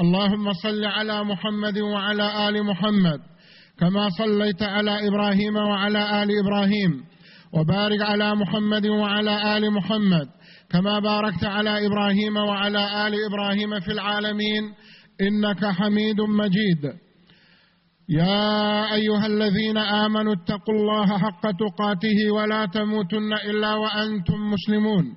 اللهم صل على محمد وعلى آل محمد كما صليت على إبراهيم وعلى آل إبراهيم وبارك على محمد وعلى آل محمد كما باركت على إبراهيم وعلى آل إبراهيم في العالمين إنك حميد مجيد. يا أيها الذين آمنوا اتقوا الله حق تقاته ولا تموتن إلا وأنتم مسلمون.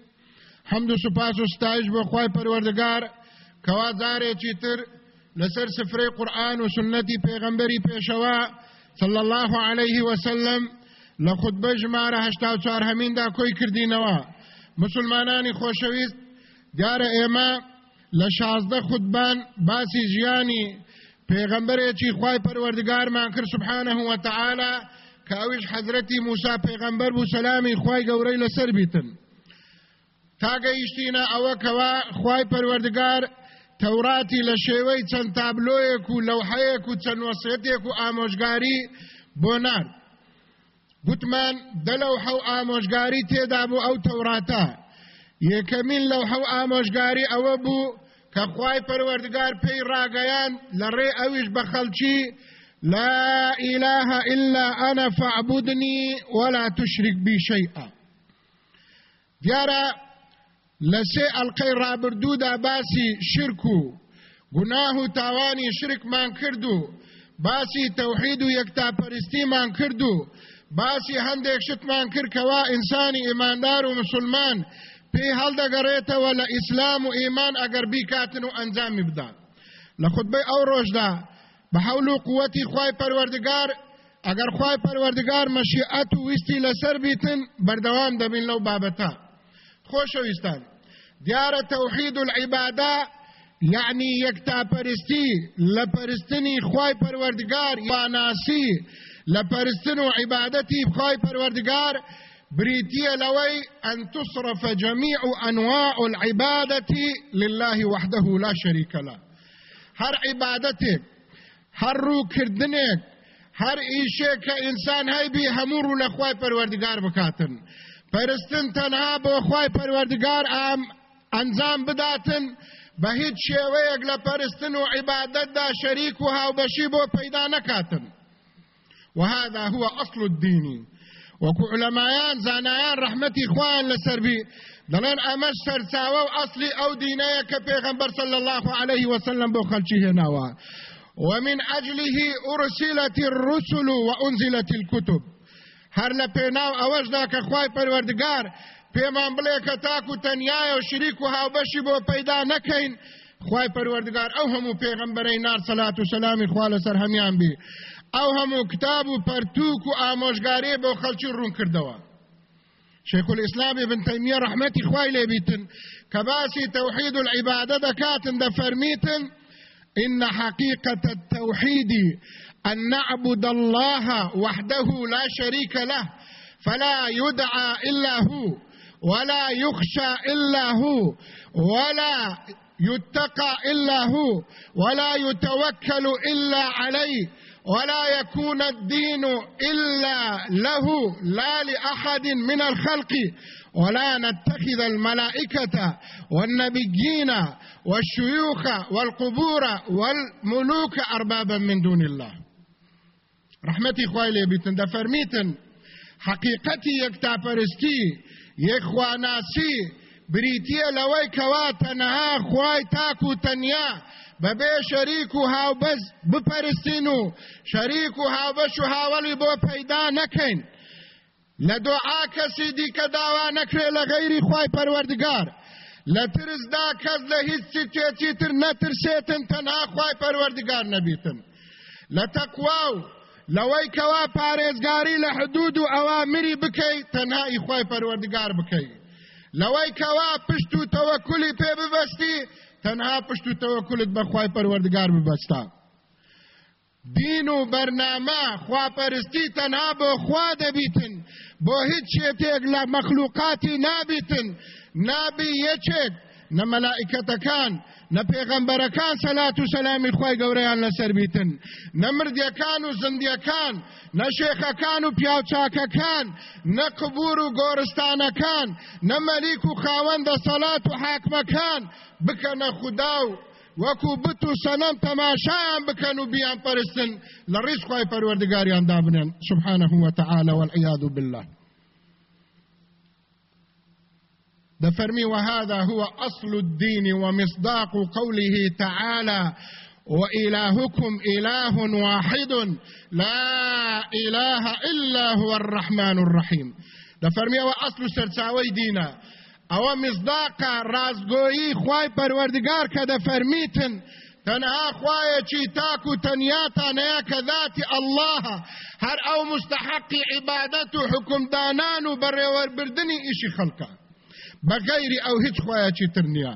حمد و سپاس و ستایش بۆ خی پەروەردگار کەوا جارێکی تر لەسەر سفرەی قورآن و سنەتی پێغەمبەری پێشەوە صلى الله عليه وسلم لە خودبە ژمارە هەشتا و چوار هەمیندا کۆی کردینەوە مسلمانانی خۆشەویست دیارە ئێمە لە شازدە خودبان باسی ژیانی پێغەمبەرێکی خی پەروەردگارمان کرد سبحانه وتعالى کە ئەویش حەزرەتی موسا پێغەمبەر بوو سەلامی خی گەورەی لەسەر بیتن تاگەیشتینە ئەوە کەوا خی پەروەردگار تەوراتی لە شێوەی چەند تابلۆیەک و لەوحەیەک و چەند وەسێتێک و ئامۆژگاری بۆ نار گوتمان دەلەو حەو ئامۆژگاری تێدا بوو ئەو تەوراتە یەکەمین لەو حەو ئامۆژگاری ئەوە بوو کە خوای پەروەردگار پێی ڕاگەیان لە ڕێ ئەویش بە خەڵکی لا إله إلا أنا فاعبدني ولا تشرك بي شيئا دیارە لسه القی رابردودا باسی شرکو گناه و تاوانی شرکمان کردو باسی توحید و یەکتاپەرستیمان کردو باسی هەندێک شتمان کرد کەوا ئینسانی ئیماندار و مسلمان پێی هەڵدەگەڕێتەوە لە ئیسلام و ئیمان ئەگەر بیکاتن و ئەنجامی بدات. لە خودبەی ئەو ڕۆژدا بە حەول و قوەتی خوای پەروەردگار ئەگەر خوای پەروەردگار مەشیئەت و ویستی لەسەر بیتن بەردەوام دەبین لەو بابەتە. خۆشەویستان. دیارە تەوحید العیبادا یعنی یەکتاپەرستی لە پەرستنی خوای پەروەردگار یاناسی لە پەرستن و عیبادەتی بريتية لوي أن تصرف جميع أنواع العبادة لله وحده لا شريك له. هر عبادتك هر رو كردنك هر إيشي كإنسان هاي بي همور لخواي پروردگار بكاتن پرستن تنها بو خواي پروردگار ام انجام بداتن بە هیچ شێوەیەک لە پەرستن و عیبادەتدا شەریک و هاوبەشی بۆ پەیدا نەکاتن وهذا هو أصل الدين. وەکو علەمایان زانایان ڕەحمەتی خوان لەسەربی دەڵێن ئەمەش سەرچاوە و ئەسلی ئەو دینەیە کە پێغەمبەر صلى الله عليه وسلم بۆ خەلکی هێناوە. ومن أجله أرسلت الرسل وأنزلت الكتب. هەر لە پێناو ئەوەشدا کە خوای پەروەردگار پێمان بڵێ کە تاکو تەنیایە و شریک و هاوبەشی بۆ پەیدا نەکەین. خوای پەروەردگار ئەو هەموو پێغەمبەرەی نار سەلات و سەلامی خوا لەسەر هەمیان بی. ئەو هەموو کتاب و و ئامۆژگارێ بۆ خەڵکی ڕوون کردەوە. شيخ الإسلام ابن تيمية رحمتي خوای لێبیتن کە باسی توحید العبادة دەکاتن دەفەرمیتن. إن حقيقة التوحيد أن نعبد الله وحده لا شريك له فلا يدعى إلا هو. ولا يخشى إلا هو ولا يتقى إلا هو ولا يتوكل إلا عليه ولا يكون الدين إلا له لا لأحد من الخلق ولا نتخذ الملائكة والنبيين والشيوخ والقبور والملوك أربابا من دون الله. رحمتي خوالي بيتن دا فرميتن حقیقەتی یەکتاپەرستی یەکخواناسی بریتە لەوەی کەوا تەنەها خوای تاک و تەنیا بەبێ شەریک و هاوبەز بپەرستین و شەریک و هاوبەش و هاوڵی بۆ پەیدا نەکەین. لە دوعا کەسی دیکە داوا نەکرێ لە غەیری خوای پەروەردگار. لە ترسدا کەس لە هیچ چێتی تر نەترسێتن تەنها خوای پەروەردگار نەبیتن. لە تەقوا و لەوەی کەوا پارێزگاری لە حدود و ئەوامری بکەیت تەنها ئیخوای پەروەردگار بکەیت لەوەی کەوا پشت و تەوەکولی پێ ببەستی تەنها پشت و تەوەکولت بەخوای پەروەردگار ببەستا دین و بەرنامە خواپەرستی تەنها بۆ خوا دەبیتن بۆ هیچ شێتێک لە مەخلوقاتی نابیتن. نابی یەکێک نە مەلائکەتەکان نە پێغەمبەرەکان سەلات و سەلامی خی گەورەیان لەسەر بیتن. نە مردیەکان و زندیەکان نە شێخەکان و پیاوچاکەکان نە قبور و گۆرستانەکان نە مەلیک و خاوەندە سەلات و حاکمەکان بکەنە خودا و وەکو بت و سەنەم تەماشایان بکەن و بیان پەرستن. لە ڕیز خی پەروەردگاریان دابنێن. سبحانه وتعالى والعياذ بالله. دفرمي وهذا هو أصل الدين ومصداق قوله تعالى وإلهكم إله واحد لا إله إلا هو الرحمن الرحيم دفرمي وأصل سرساوي دينا أو مصداق رازگویی خوای پروردگار که دفرمیتن تنها خوایەکی تاک و تەنیاتانەیە کە ذاتی ئەلله هەر ئەو مستحقی عیبادەت و حکومدانان و بەڕێوەربردننی ئیشی خەڵکە بغیر أو خوایەکی تر نییە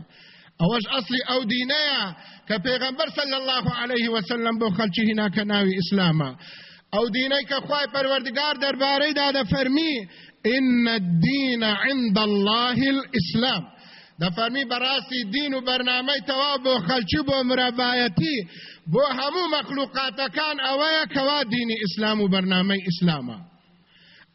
ئەوەش ئەسلی ئەو دینەیە کە پێغەمبەر صلی الله عليه وسلم بۆ خەلکی هیناکە ناوی ئیسلامە ئەو دینەی کە خوای پەروەردگار دەربارەیدا دەفەرمی إن الدين عند الله الإسلام. دەفەرمی بەڕاستی دین و بەرنامەی تەوا بۆ خەلکی بۆ مرەڤایەتی بۆ هەموو مەخلوقاتەکان ئەوەیە کەوا دینی ئیسلام و بەرنامەی ئیسلامە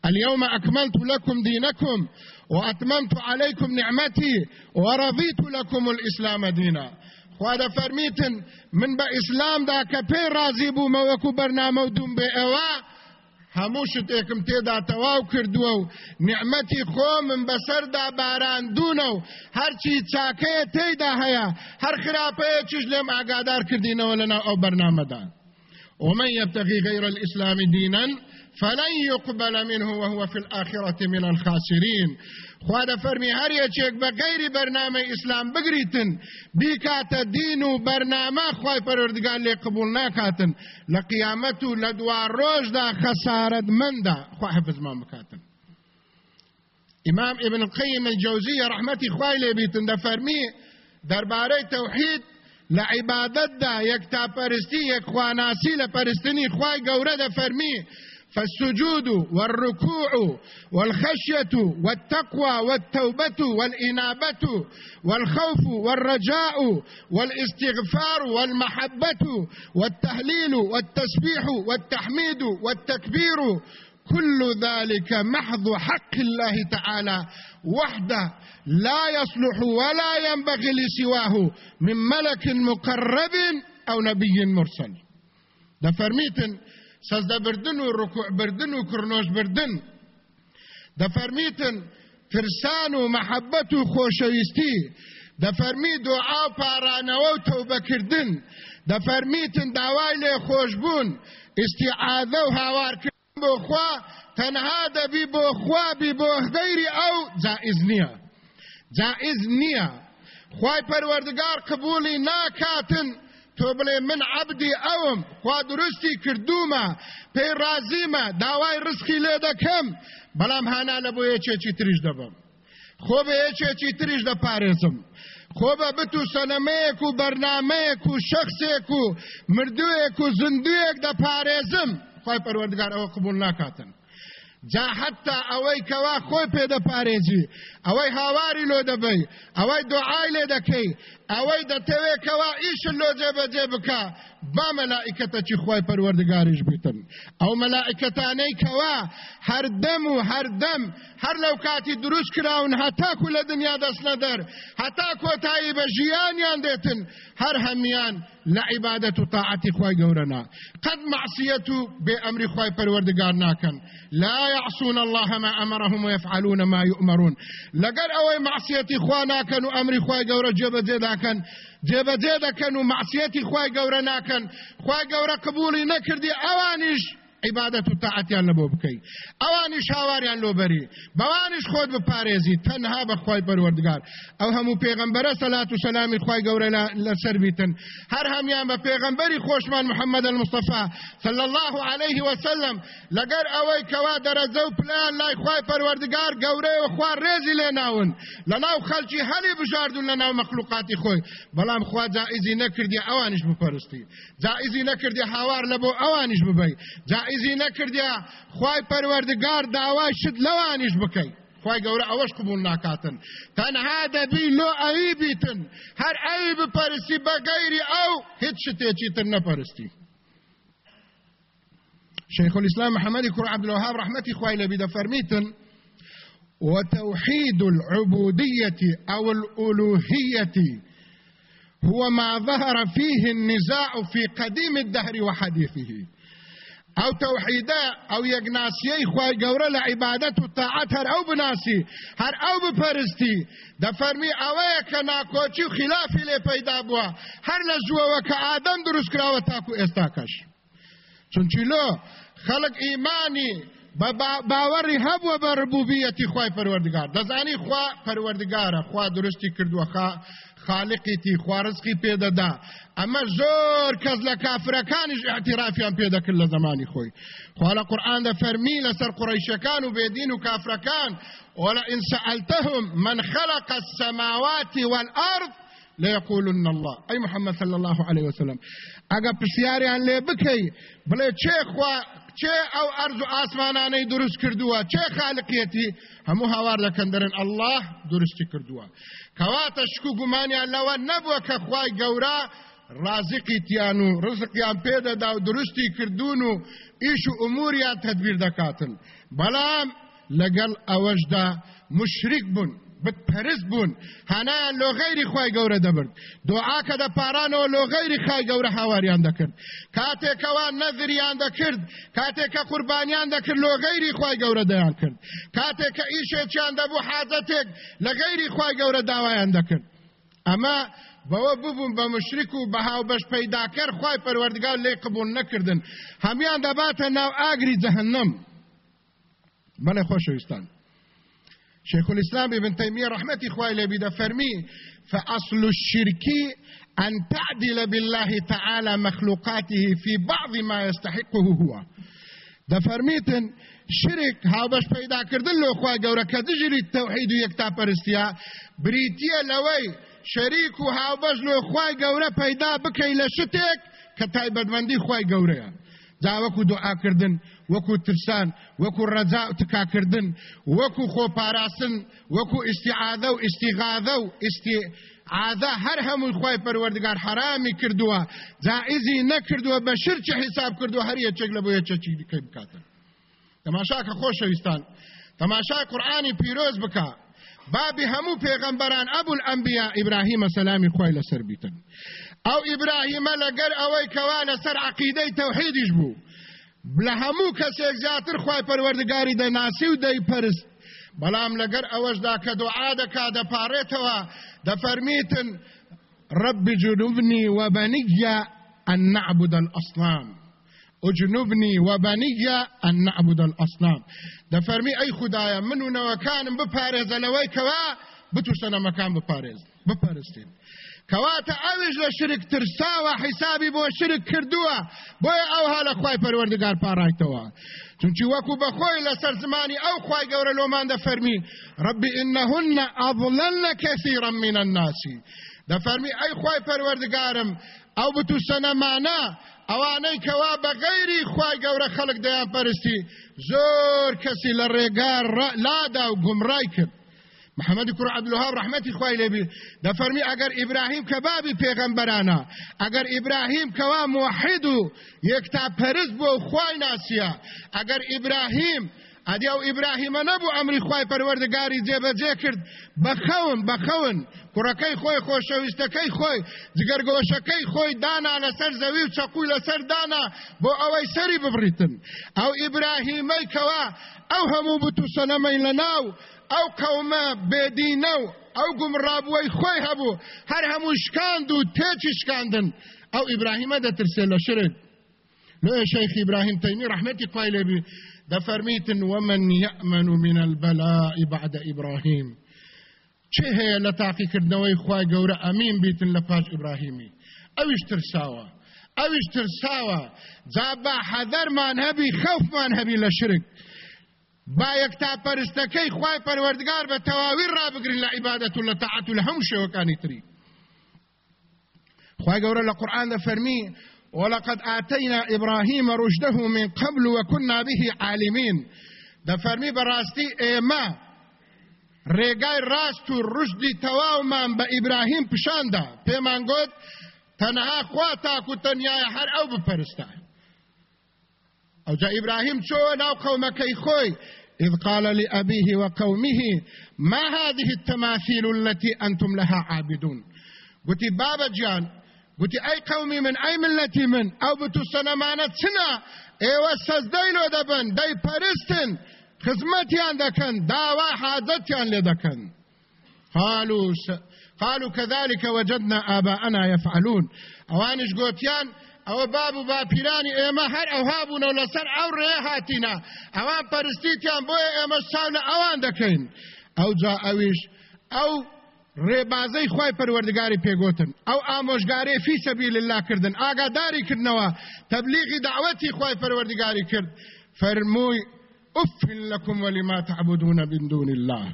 اليوم أكملت لكم دينكم وأتممت عليكم نعمتي ورضيت لكم الإسلام دينا. خواده فرميتن من با إسلام دا کپی رازی بو موکو برنامه دوم به إوا. هەموو شتێکم تێدا تەواو کردووە و نعمەتی خۆمم بەسەر دا باراندونە و هەرچی چاکەیە تێیدا هەیە هەر خراپەیە چش لێم ئاگادار کردینەوە لەناو ئەو بەرنامەدا ومن يبتغي غير الإسلام دينا فلن يقبل منه وهو في الآخرة من الخاسرين. خواده فرمی هر یەکێک بە غیری بەرنامە ئیسلام بگریتن بیکاتە دین و بەرنامە خی پەروەردگار لێ قبول ناکاتن لە قیامەت و لە دوار ڕۆژدا خەسارەتمەندا خوا حفزمان بکاتن. امام ابن القيم الجوزية رحمتي خوای لێ بیتن دەفەرمی دەربارەی تەوحید لە عیبادەتدا یەکتا پەرستی یەک خواناسی لە پەرستنی خوای گەورە دەفەرمی فالسجود والركوع والخشية والتقوى والتوبة والإنابة والخوف والرجاء والاستغفار والمحبة والتهليل والتسبيح والتحميد والتكبير كل ذلك محض حق الله تعالى وحده لا يصلح ولا ينبغي لسواه من ملك مقرب أو نبي مرسل. ده فرميتن سەزدە بردن و ڕکوع بردن و کڕنۆش بردن. دەفەرمیتن ترسان و مەحەبەت و خۆشەویستی دەفەرمی دوعا و پارانەوە و تەوبەکردن دەفەرمیتن داوای لێ خۆشببوون ئیسیعادە و هاوارکردن بۆ خوا. تەنها دەبی بۆ خوابی بۆ غەیری ئەو جائز نییە جائز نییە خوای پەروەردگار قبولی ناکاتن. تۆ بڵێ من عبدی ئەوم خوا درستی کردومە پێی رازیمە داوای ڕسکی لێ دەکەم. بەڵام هانا لە بۆ یەکێکی تریش دەبم. خۆ بە یەکێکی تریش دەپارێزم. خۆ بە بت و سەنەمەیەک و بەرنمەیەک و شەخصێک و مردوویەک و زندویەک دەپارێزم. خی پەروەردگار ئەوە قبول ناکاتن. جا حتا ئەوەی کەوا خۆی پێدەپارێزی ئەوەی هاواری لۆ دەبەی ئەوەی دوعای لێ دەکەی. ئەوەی دەتەوێتکەوا ئیشن لۆ جێبەجێ بکە با مەلائکەتە چی خۆی پەروەردگاریش بیتن. ئەو مەلائکەتانەی کەوا هەردەم و هەردەم هەر لەو کاتی دروست کراون هەتاکو لە دنیا دەست نەدەر هەتا کۆتایی بە ژیانیان دێتن هەر هەمیان لە عیبادەت و تاعەتی خۆی گەورەنا قەت معسیەت و بێ ئەمری خۆی پەروەردگار ناکەن لا يعصون الله ما أمرهم ويفعلون ما يؤمرون لقد أوي معصيتي خوانا كانوا أمري خواي قورا جيبا زيدا كان جيبا زيدا كانوا معصيتي خواي قورا ناكن خواي قورا قبولي نكردي أوانيش عبادت و تاعتیان لبو بکی اوانیش هاواریان لو بری بوانیش خود بپارێزی تەنها بە خۆی پەروەردگار. ئەو هەموو پێغمبەرە سەلات و سەلامی خی گەورە لەسەر بیتن هەر هەمیان بە پێغمبەری خۆشمان محەممەد المستەفا صلى الله عليه وسلم. لەگەر ئەوەی کەوا دەرەجە و پلان لای خی پەروەردگار گەورەی و خوار ڕێزی لێ ناون. لە ناو خەلکی هەلی بژاردون لە ناو مەخلوقاتی خۆی. بەڵام خوا جائزی نەکردی ئەوانیش بپەرستی. جائزی نەکردی هاوار لە بۆ ئەوانیش ببی جائزی نەکردیا خی پەروەردگار داوای شت لەوانیش بکەیت خی گەورە ئەوەش قبول ناکاتن. تەنها دەبی لۆ ئەوی بیتن. هەر ئەوی بپەرستی بە گەیری ئەو هیچ شتێکی تر نەپەرستی. شيخ الإسلام محمد كر عبد الوهاب رحمتي خوي لبي فرميتن وتوحيد العبودية أو الألوهية هو ما ظهر فيه النزاع في قديم الدهر وحديثه أو توحیده أو یگناسیه خواه گوره لعبادت و طاعت هر أو بناسی هر أو بپرستی. د فرمی اوه که ناکوچی و خلافی لی پیدا بوا. هر لزوه که آدم درست کراوه تاکو استاکش چونچی لو خلق ایمانی باوەڕی هەبووە بە ڕبوبیەتی خی پەروەردگار دەزانی خوا پەروەردگارە خوا درستی کردووە خالقیتی خوارزقی پێدەدا ئەمە زۆر کەس لە کافرەکانیش اعترافیان پێدەکرد لە زمانی خۆی. خوا لە قورآن دەفەرمی لەسەر قڕیشەکان و بێدین و کافرەکان. ولئن سألتهم من خلق السماوات والأرض ليقولن الله. أي محمد صلى الله عليه وسلم. أجا بسياريان لي بكي بلي چه او ارز و آسمانانەی دروست کردووە؟ چه خالقیەتی؟ هەموو هاوار دەکەن دەرێن الله درستی کردووە. کەواتە شکو گومانیان لەوە نەبووە کە خوای گەورە رازقی تیان و ڕزقیان پێدەدا و درستی کردوون و ئیش و ئوموریان تدبیر دەکاتن. بەڵام لەگەڵ ئەوەشدا مشرک بوون. بتپەرست بوون هەنایان لۆ غەیری خی گەورە دەبرد. دوعاکە دە پارانەوە لۆ غەیری خی گەورە هاواریان دەکرد. کاتێکەوە نەذریان دەکرد کاتێککە قوربانیان دەکرد لۆ غەیری خی گەورە دەیان کرد. کاتێککە ئیشێکیان دەبوو حاجەتێک لە غەیری خی گەورە داوایان دەکرد. ئەمە بەوە ببوون بە مشرک و بە هاو بەش پەیداکەر خی پەروەردگار لێ قبول نەکردن. هەمان دەباتە ناو ئاگری جەهنم. بەڵێ خۆشەویستان. شيخ الإسلام ابن تيمية رحمة إخوائي لبدا فرمي فأصل الشرك أن تعدل بالله تعالى مخلوقاته في بعض ما يستحقه هو. ده فرميتن شرك ها باش پیدا کردن لو خواه گوره که دجری توحید و یکتا پرستیا بریتیه لوی شریک و ها باش لو خواه گوره پیدا بکی لشتک که تایبدمندی خواه گوره. جا وەکو دوعاکردن وەکو ترسان وەکو ڕەجا تکاکردن وەکو خۆپاراستن وەکو ئیسیعادە و ئیسیغاذە و ئیستی عادا هەر هەمووی خی پەروەردگار حرامی کردووە جائزی نەکردووە بە شرچە حیساب کردو هەر یەکێک لە بۆ یەکێکی دیکەی بکاتن. تەماشاکە خۆشەویستان تەماشای قورآانی پیرۆز بکە بابی هەموو پێغەمبەران ئەبول ئەمبیا ئیبراهیمە سەلامی خۆی لەسەر بیتن. أو ابراهیم لەگەر ئەوەی کەوا لەسەر عقیدەی تەوحیدیش بوو. لە هەموو کەسێک زیاتر خی پەروەردگاری دەناسی و دەیپەرست بەڵام لەگەر ئەوەشدا کە دوعا دەکا دەپارێتەوە دەفەرمیتن رب جنوبني وبني أن نعبد الأصنام. اجنبني وبني أن نعبد الأصنام. ده فرمي أي خدايا منو نوكان بپارز لوي كوا بتو سنة مكان بپارز بپارستين کەواتە ئەوش لە شرک ترساوە حیسابی بۆ شرک کردووە بۆیە ئەوها لە خی پەروەردگار پاڕایتەوە. چونکی وەکو بەخۆی لەسەر زمانی ئەو خی گەورە لۆمان دەفەرمی ڕبی ئینەهن ئەضللن كثيرا من الناس. دەفەرمی ئەی خی پەروەردگارم ئەو بتو سەنەمانە ئەوانەی کەوا بە غەیری خی گەورە خەڵک دەیان پەرستی زۆر کەسی لە ڕێگار لادا و گومڕای کرد. محمد کوڕ عبدالوهاب رحمەتی خوای لێبی دەفەرمی ئەگەر ئیبراهیم کە بابی پێغەمبەرانە ئەگەر ئیبراهیم کەوا موحید و یەکتا پەرست بۆ خوای ناسیە ئەگەر ئیبراهیم ئەدی ئەو ئیبراهیمە نەبوو ئەمری خوای پەروەردگاری جێبەجێ کرد بەخەون بەخەون کوڕەکەی خۆی خۆشەویستەکەی خۆی جگەرگۆشەکەی خۆی دانا لەسەر زەوی و چەقوی لەسەر دانا. بۆ ئەوەی سەری ببریتن ئەو ئیبراهیمەی کەوا ئەو هەموو بتوسەنەمەی لە ناو ئەو قەومە بێدینە و ئەو گومڕابووی خۆی هەبوو هەر هەموو شکاند و تێکی شکاندن. ئەو ئیبراهیمە دەترسێ لە شرک لۆ شەیخ ئیبراهیم تەیمی ڕحمەتی خوای لێبی دەفەرمیتن ومن يأمن من البلاء بعد إبراهيم چه هەیە لە تاقیکردنەوەی خوای گەورە ئەمین بیتن لە پاش ئیبراهیمی ئەویش ترساوە ئەویش ترساوە جا با حەدەرمان هەبی خەوفمان هەبی لە شرک با یەکتا پەرستەکەی خوای پەروەردگار بە تەواوی ڕابگرین لە عیبادەت و لە تەعەت و لە هەموو شێوەکانی تری. خوای گەورە لە قورئان دەفەرمی ولقد آتينا إبراهيم رشده من قبل وكنا به عالمين. دەفەرمی بەڕاستی ئێمە ڕێگای ڕاست و ڕژدی تەواومان بە ئیبراهیم پیشاندا. پێمان گوت تەنها خوا تاکو تەنیایە هەر ئەو بپەرستە. ئەو جا ئیبراهیم چۆ ناو قەومەکەی خۆی إذ قال لأبيه وقومه ما هذه التماثيل التي أنتم لها عابدون? قلت بابا جان. قلت أي قومي من أي ملتي من؟ أو بتو سنمانة سنة إيوه سزدين ودبن. داي پرستن خزمتيان دكن. داوا حاجتيان لدكن. قالوا. قالوا كذلك وجدنا آباءنا يفعلون. أوانش قوتيان او بابو باپیرانی ئێمە هەر ئەو هابوونەوە لەسەر ئەو ڕێ هاتینا. ئەوان پەرستیتیان بۆیە ئێمە ساونە ئەوان دەکەین. ئەو جا ئەویش ئەو ڕێبازەی خی پەروەردگاری پێگوتن. ئەو ئامۆژگارێ فی سەبیل الله کردن. ئاگاداری کردنەوە. تەبلیغی دعوەتی خی پەروەردگاری کرد. فەرمووی أف لكم ولما تعبدون من دون الله.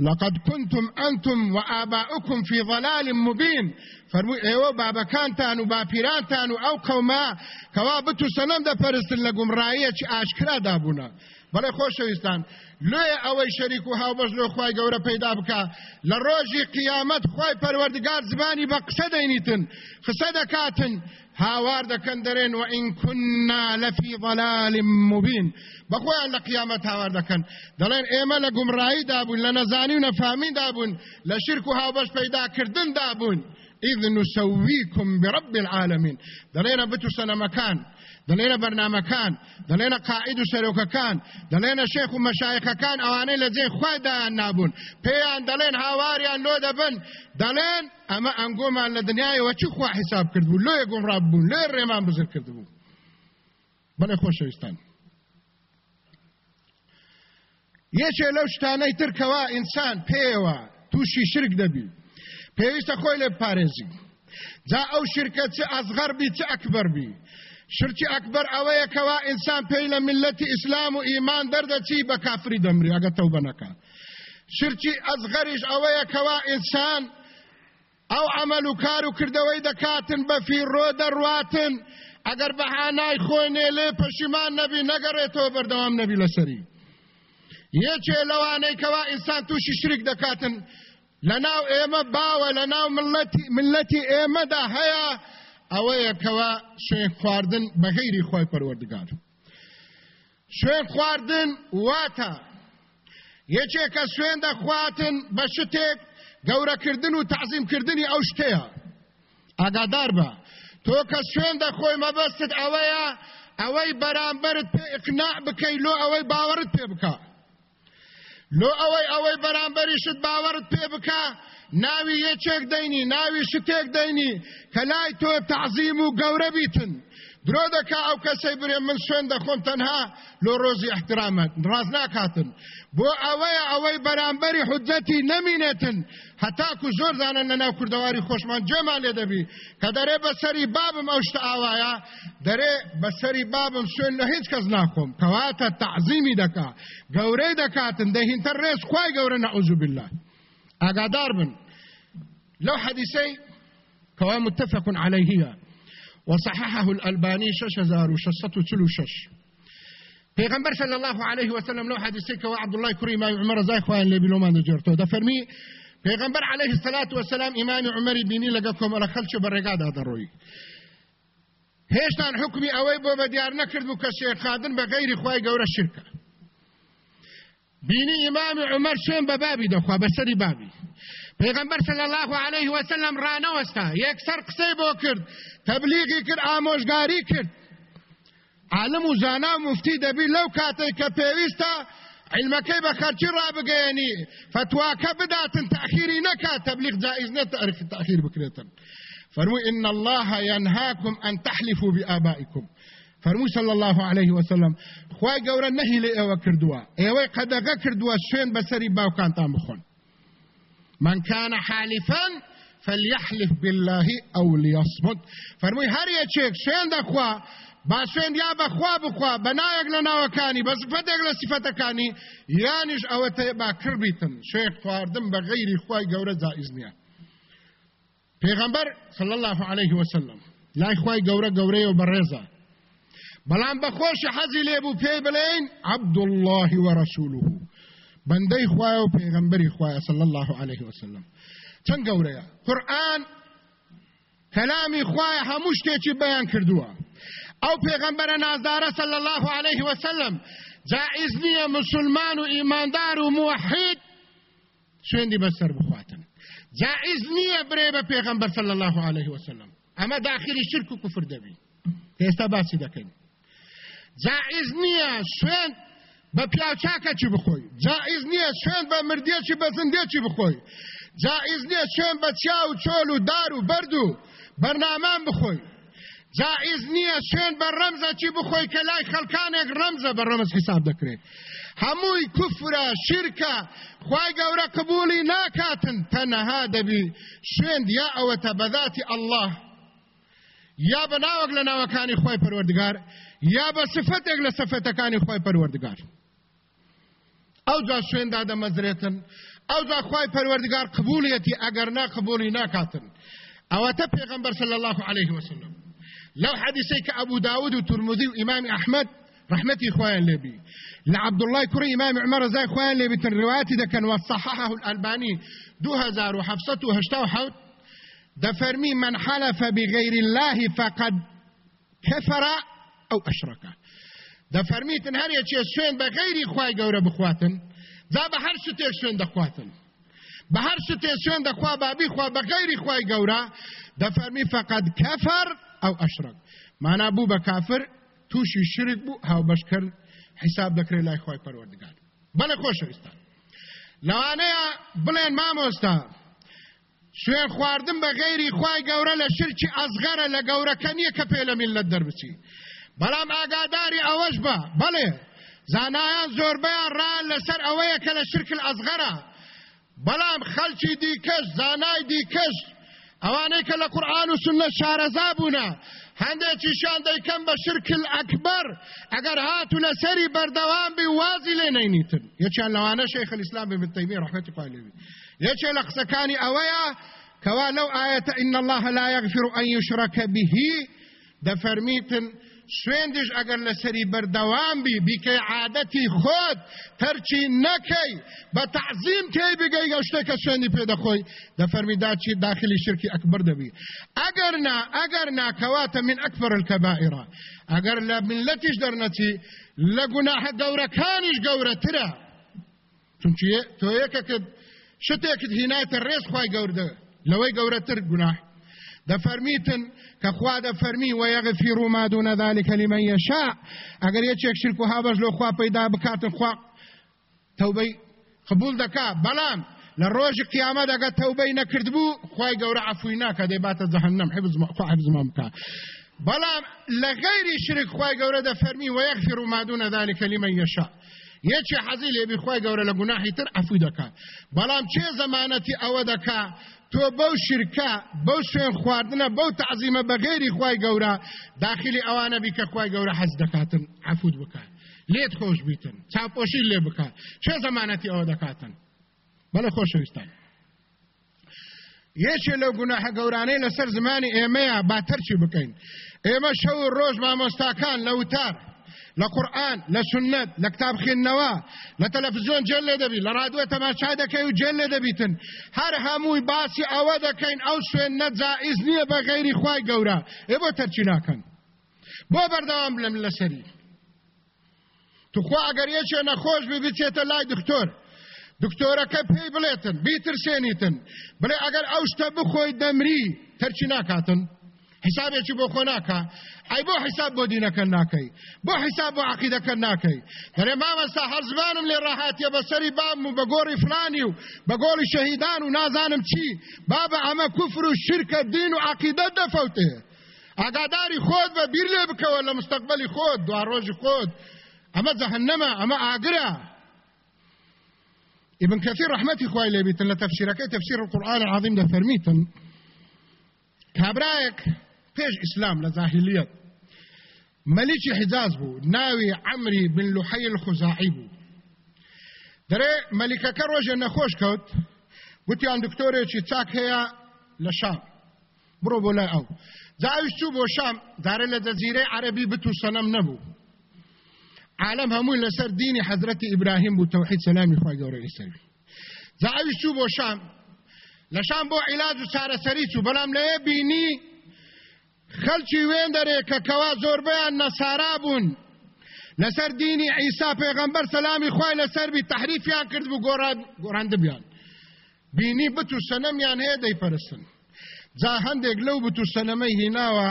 لقد كنتم أنتم وآباؤكم في ضلال مبين. فرمووی ئێوە بابەکانتان و باپیرانتان و ئەو قەوما کەوا بت و سەنەم دەپەرستن لە گومڕایەکی ئاشکرا دابوونا بەڵێ خۆشەویستان. لێ ئەوەی شەریک و هاوبەش لۆ خی گەورە پەیدا بکە. لە ڕۆژی قیامەت خی پەروەردگار زبانی بە قسە دەینیتن دەکاتن. هاوار دەکەن دەرێن و ئین كنا لەفی ضلال مبین بەخۆیان لە قیامەت هاوار دەکەن. دەڵێن ئێمە لە گومڕایی دابوون لە نەزانی و نەفامی دابوون لە شرک و هاوبەش پەیداکردن دابوون. إذ نسويكم برب العالمين. دلينا بتو سنة مكان دەلێنە بەرنمەکان دەلێنە قائد و سەرۆکەکان دەلێنە شێخ و مەشایەکەکان ئەوانەی لە جێ خۆدایان نابوون. پێیان دەڵێن هاواریان لۆ دەبن. دەڵێن ئەمە ئەنگۆمان لە دنیایەوە چی خوا حیساب کردبوو؟ لۆ گۆمڕاب بوون لێ ڕێمان بزر کردبوو بەڵێ خۆشەویستان یەکێ لەو شتانەی ترکەوە ئینسان پێوە تووشی شرک دەبی. پێویستە خۆی لێ پارێزی. جا ئەو شرکە چ ئەزغەر بی چ ئەکبەر بی. شرکی ئەکبەر ئەوەیە کەوا ئینسان پێی لە ملەتی ئیسلام و ئیمان دەردەچی بە کافری دەمری ئەگە تەو بنەکە شرکی ئەزغەریش ئەوەیە کەوا ئینسان ئەو عمل و کار و کردەوەی دەکاتن بە فیڕۆ دەڕواتن ئەگەر بەهانای خۆی نێلێ پەشیمان نەبی نەگەڕێتەوە بەردەوام نەبی لەسەری یەکێ لەوانەی کەوا ئینسان تووشی شرک دەکاتن لەناو ئێمە باوە لەناو ملەتی ئێمەدا هەیە ئەوەیە کەوا شوێن خواردن بەغیری خۆی پەروەردگار. شوێن خواردن واتە. یەکێکە سوێن دەخواتن بە شتێک گەورەکردن و تعزیمکردنی ئەو شتەیە. ئاگادار بە. تۆ کە سوێن دەخۆی مەبەستت ئەوەیە ئەوەی بەرامبرت پێ ئقناع بکەی لۆ ئەوەی باوەرت پێ بکە. لۆ ئەوەی ئەوەی بەرامبەریشت باوەرت پێ بکە ناوی یەکێک دەینی ناوی شتێک دەینی کە لای تۆ تعزیم و گەورە بیتن. درۆ دەکا ئەو کەسەی برێ من سوێن دەخۆم تەنها لۆ ڕۆزی احترامەت ڕاز ناکاتن بۆ ئەوەیە ئەوەی بەرامبەری حجەتی نەمینێتن هەتاکو زۆر زانن لە ناو کوردەواری خۆشمان جێمان لێ دەبی کە دەرێ بەسەری بابم ئەو شتە ئاوایە دەرێ بەسەری بابم سوێن لە هیچ کەس ناخۆم کەواتە تعزیمی دەکا گەورەی دەکاتن دەهینتە ڕێز خوای گەورە نەعوذ بالله. ئاگادار بن. لو حديثي كوا متفق عليه وصححه الألباني شش هزار وشصته تلو شش. پیغمبر صلی الله علیه و سلم لو حدیثی که عبد الله کری امام عمر زای خوان لی بلومان دجرتو دا فرمی پیغمبر علیه الصلاة والسلام امام عمر بینی لگا کومل خلچ برگا دا دروی هێشتان حکمی ئەوەی بۆ بە دیار نەکرد بوو کە شێخادن بە غیری خی گەورە شرکە بینی ئیمامی عمر شوێن بە بابی دەخوا بەسەری بابی. پێغەمبەر صلی الله عليه وسلم ڕانەوەستا یەکسەر قسەی بۆ کرد تەبلیغی کرد ئامۆژگاری کرد. عالم و زانا و مفتی دەبی لەو کاتێک کە پێویستە علمەکەی بە خەرچی ڕابگەیەنی فتواکە بداتن تأخیری نەکات تەبلیغ جائز نەتە تأخیر بکرێتن فرمو إن الله ينهاكم أن تحلفوا بآبائكم فرمو صلى الله عليه وسلم خواهي قورا نهي لئيوه كردوا أيوه قدغه كردوا شوين بسري باوكان تام بخون من كان حالفا فليحلف بالله أو ليصمت. فرمو هر يچيك شوين دخوا با شوين يا بخوا بخوا بنايق لناوكاني بس فتق لصفتكاني يانش أو تيبا كربيتن شيخ خواردن بغير خواهي قورا زائزنيا پێغەمبەر صلی الله عليه وسلم لای خوای گەورە گەورەیە و بەڕێزە بەڵام بەخۆشی حەزی لێبوو پێی بڵێن عبد الله ورسوله بەندەی خوایە و پێغەمبەری خوایە صلی الله عليه وسلم. چەند گەورەیە؟ قورآن کەلامی خوایە هەموو شتێکی بەیان کردووە. ئەو پێغەمبەرە نازدارە صلی الله عليه وسلم جائز نییە مسلمان و ئیماندار و موحید شوێندی بەسەر بخواتن. جائز نییە برێ بە پێغەمبەر صلی الله عليه وسلم. ئەمە داخلی شرک و کوفر دەبی ئێستا باسی دەکەین. جائز نییە شوێن بە پیاچاکەچی بخۆی؟ جائز نییە شوێن بە مردێکی بە زندێکی بخۆی؟ جائز نییە شوێن بە چیا و چۆل و دار و بەرد و بەرنامان بخۆی. جائز نییە شوێن بە ڕەمزەکی بخۆی کە لای خەلکانێک ڕەمزە بە ڕەمز حساب دەکرێت. هەمووی کوفرە شرکە خی گەورە قبولی ناکاتن تەنەها دەبی شوێند یا ئەوەتە بەذاتی ئەله یا بە ناوەک لە ناوەکانی خۆی پەروەردگار یا بە سفتێک لە سەفەتەکانی خۆی پەروەردگار. ئەو جا شوێندا دەمەزرێتن ئەو جا خی پەروەردگار قبولیەتی ئەگەر ناقبولی ناکاتن. ئەوەتە پێغمبەر صلی الله عليه وسلم. لو حديثي كأبو داود وترمذي وإمام أحمد رحمتي إخوان لبي لعبد الله كري إمام عمر زي إخوان لبي الروايات ده كان وصححه وهشتاو حوت ده فرمي من حلف بغير الله فقد كفر أو أشرك ده فرمي تنهار يتشي سوين بغير إخوان قورة بخواتن ذا بحر شتيك سوين دخواتن بهر شتێ سوێن دەخوا بابی خوا بە غیری خی گەورە دەفەرمی فقط کەفەر ئەو ئەشرک مانا بوو بە کافر تووشی شرک بوو هاوبەشکرد حیساب دەکرێت لای خۆی پەروەردگار. بەڵێ خۆشەویستان لەوانەیە بڵێن مامۆستا شوێن خواردن بە غەیری خوای گەورە لە شرکی ئەزغەرە لە گەورەکە نییە کە پێ لە میلەت دەربچی. بەڵام ئاگاداری ئەوەش بە بەڵێ زانایان زۆربیان ڕان لەسەر ئەوەیە کە لە شرکل ئەزغەرە بەڵام خەلکی دیکەش زانای دیکەش ئەوانەی کە لە قورآن و سنە شارەزا بوونە هەندێکیشان دەیکەم بە شرکل ئەکبەر ئەگەر هاتو لە سەری بەردەوام بی وازی لێ نەینیتن یەکیان لەوانە شەیخ الإسلام بن تەیمیە ڕحمەتی خوای لێوی. یەکێ لە قسەکانی ئەوەیە کەوا لەو ئاەتە إن الله لا يغفر أن يشرك به دەفەرمیتن شوێندش ئەگەر لەسەری بەردەوام بی بیکەی عادەتی خۆت تەرچی نەکەی بە تعزیم تێی بگەی گە شتێکە شوێنی پێدەخۆی. دەفەرمیدا چی؟ داخلی شرکی ئەکبەر دەبی. ئەگەر نا ئەگەر ناکەواتە من ئەکبەر الکەبائرە ئەگەر لە ملەتیش دەرنەچی لە گوناحە گەورەکانیش گەورەترە. چونچی تۆ یەکەکت شتێکت هینایتە ڕێز خوای گەوردە لەوەی گەورەتر گوناح دەفەرمیتن کە خوا دەفەرمی وەیەغفیر ما دون ذلك لمن يشاء. ئەگەر یەکێک شرک و هاوەش لۆ خوا پەیدا بکاتن خوا تەوبەی قبول دەکا بەڵام لە ڕۆژی قیامەت ئەگە تەوبەی نەکرد بوو خوای گەورە عفوی ناکە دەیباتە جەهەنەم حفظمان بکە بەڵام لە غەیری شرک خوای گەورە دەفەرمی وەیەغفیر ما دون ذلك لمن يشاء یەکی حەزی لێبی خی گەورە لە گوناحی تر ئەفوی دەکات بەڵام چێ زەمانەتی ئەوە دەکا تۆ بەو شرکە بەو شوێن خواردنە بەو تعزیمە بەغێری خی گەورە داخلی ئەوانە بی کە خی گەورە حەز دەکاتن عفوت بکات. لێت خۆش بیتن چاپۆشی لێ بکات. چێ زەمانەتی ئەوە دەکاتن؟ بەڵە خۆشەویستان یەکێ لەو گوناحە گەورانەی لەسەر زمانی ئێمەیە با تەرچی بکەین؟ ئێمە شەو ڕۆژ مامۆستاکان لە وتار لە قورآن لە سنت لە کتابخێننەوە لە تەلەڤزیۆن جێل لێ دەبی لە ڕادوە تەماشا دەکەی و جێل لێ دەبیتن. هەر هەمووی باسی ئەوە دەکەین ئەو سوێن نەجائز نییە بە غەیری خوای گەورە. ئێ بۆ تەرچی ناکەن. بۆ بەردەوام بلم لەسەری توخوا ئەگەر یەکێ نەخۆش بی بچێتە لای دکتۆر. دکتۆرەکە پێی بڵێتن بیترسێنیتن. بڵێ ئەگەر ئەو شتە بخۆی دەمری تەرچی ناکاتن. حسابێکی بۆ خۆ ناکە ئەی بۆ حیساب بۆ دینەکە ناکەی بۆ حیساب بۆ عقیدەکە ناکەی دەرێ مامەستا هەرزبانم لێ ڕاهاتیە بەسەری بام و بە گۆڕی فلانی و بە گۆڵی و نازانم چی بابە ئەمە کوفر و شرکە دین و عقیدە دەفەوتێ ئاگاداری خۆت بە بیر لێ بکەوە لە مستقبلی خۆت دوا ڕۆژی ابن كثير رحمتي خوای لێبیتن لە تفسیرەکەی تفسیر القرآن العظیم دەفەرمیتن کابرایەک پێش ئیسلام لە زاهلیت مەلیکی حجاز بوو ناوی عمری بن لوحەی الخزاعی بوو دەرێ مەلیکەکە ڕۆژێ نەخۆش کەوت گوتیان دکتۆرێکی چاک هەیە لە شام. بڕۆ بۆ لای ئەو جاویش چوو بۆ شام دارە لە جەزیرەی عەربی بتو سەنەم نەبوو عالم هەمووی لەسەر دینی حەزرەتی ئیبراهیم بوو تەوحید سەلامی خوای گەورە لەسەروی جاویش چوو بۆ شام لە شام بۆ عیلاج و چارەسەری چوو بەڵام لەیە بینی خەلکی وێن دەرێ کە کەوا زۆربیان نەسارا بوون. لەسەر دینی عیسا پێغەمبەر سەلامی خوای لەسەربی تحریفیان کرد بوو گۆڕاندبیان. بینی بت و سەنەمیان هەیە دەیپەرستن. جا هەندێک لەو بت و سەنەمەی هیناوە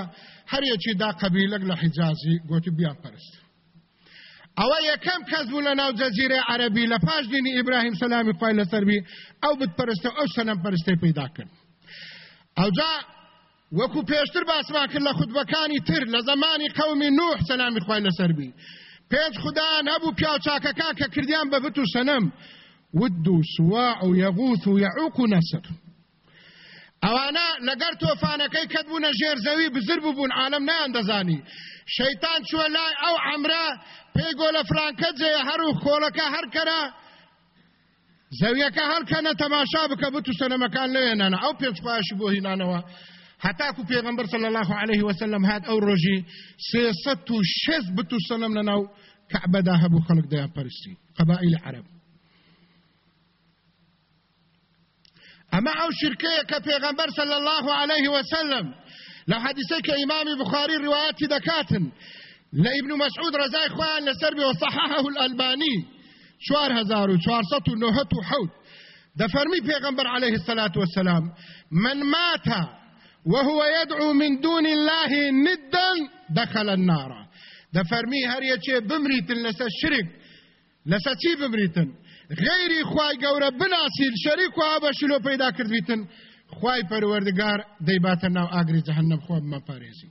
هەرەکی دا قەبیلەک لە حیجازی گوتی بیان پەرست. ئەوە یەکەم کەس بوو ناو جەزیرە عەربی لە دینی ئیبراهیم سەلامی خوای لەسەربی ئەو بتپەرستە ئەو سەنەم پەرستی پیدا کرد. ئەوجا وەکو پێشتر باسمان کرد لە خودبەکانی تر لە زمانی قەومی نوح سەلامی خوای لەسەربی پێنج خوددان هەبوو پیاو چاکەکان کە کردیان بە بت و سەنەم ود و سواع و یەغوث و یعوق و نەسر ئەوانە لەگەر تۆفانەکەی کەت بوونە ژێر زەوی بزر ببوون عالم نیان دەزانی. شەیتان چووە لای ئەو عەمرە پێی گۆلە فرانکە جێ هەر و خۆڵەکە هەرکەرە زەویەکە هەرکەنە تەماشا بکە بت و سەنەمەکان لێنانە ئەو پێنج پاشی بۆ هینانەوە. هەتاکو پێغمبەر صلی الله عليه وسلم هات ئەو ڕۆژی سێسەد و شەست بت و سەنەم لەناو کەعبەدا هەبوو خەڵک قەبائیل عەرب ئەمە ئەو شرکەیە کە پێغمبەر صلی الله عليه وسلم لە حەدیثەی کە ئیمامی بخاری ڕواەتی دەکاتن لابن مسعود رزاي خوان لسربي وصححه الألباني شوار هزارو شوار سطو نوهتو حوت. دفرمي پیغمبر عليه الصلاة والسلام من مات وهو يدعو من دون الله ندا دخل النار. دفرمي هر يچه بمريتن لسا الشرك لسا چي بمريتن غيري خواي قورا بناسي الشريك وابا شلو پیدا کردویتن خواي پروردگار دیباتن ناو آگری جهنم خواب ما پاريزي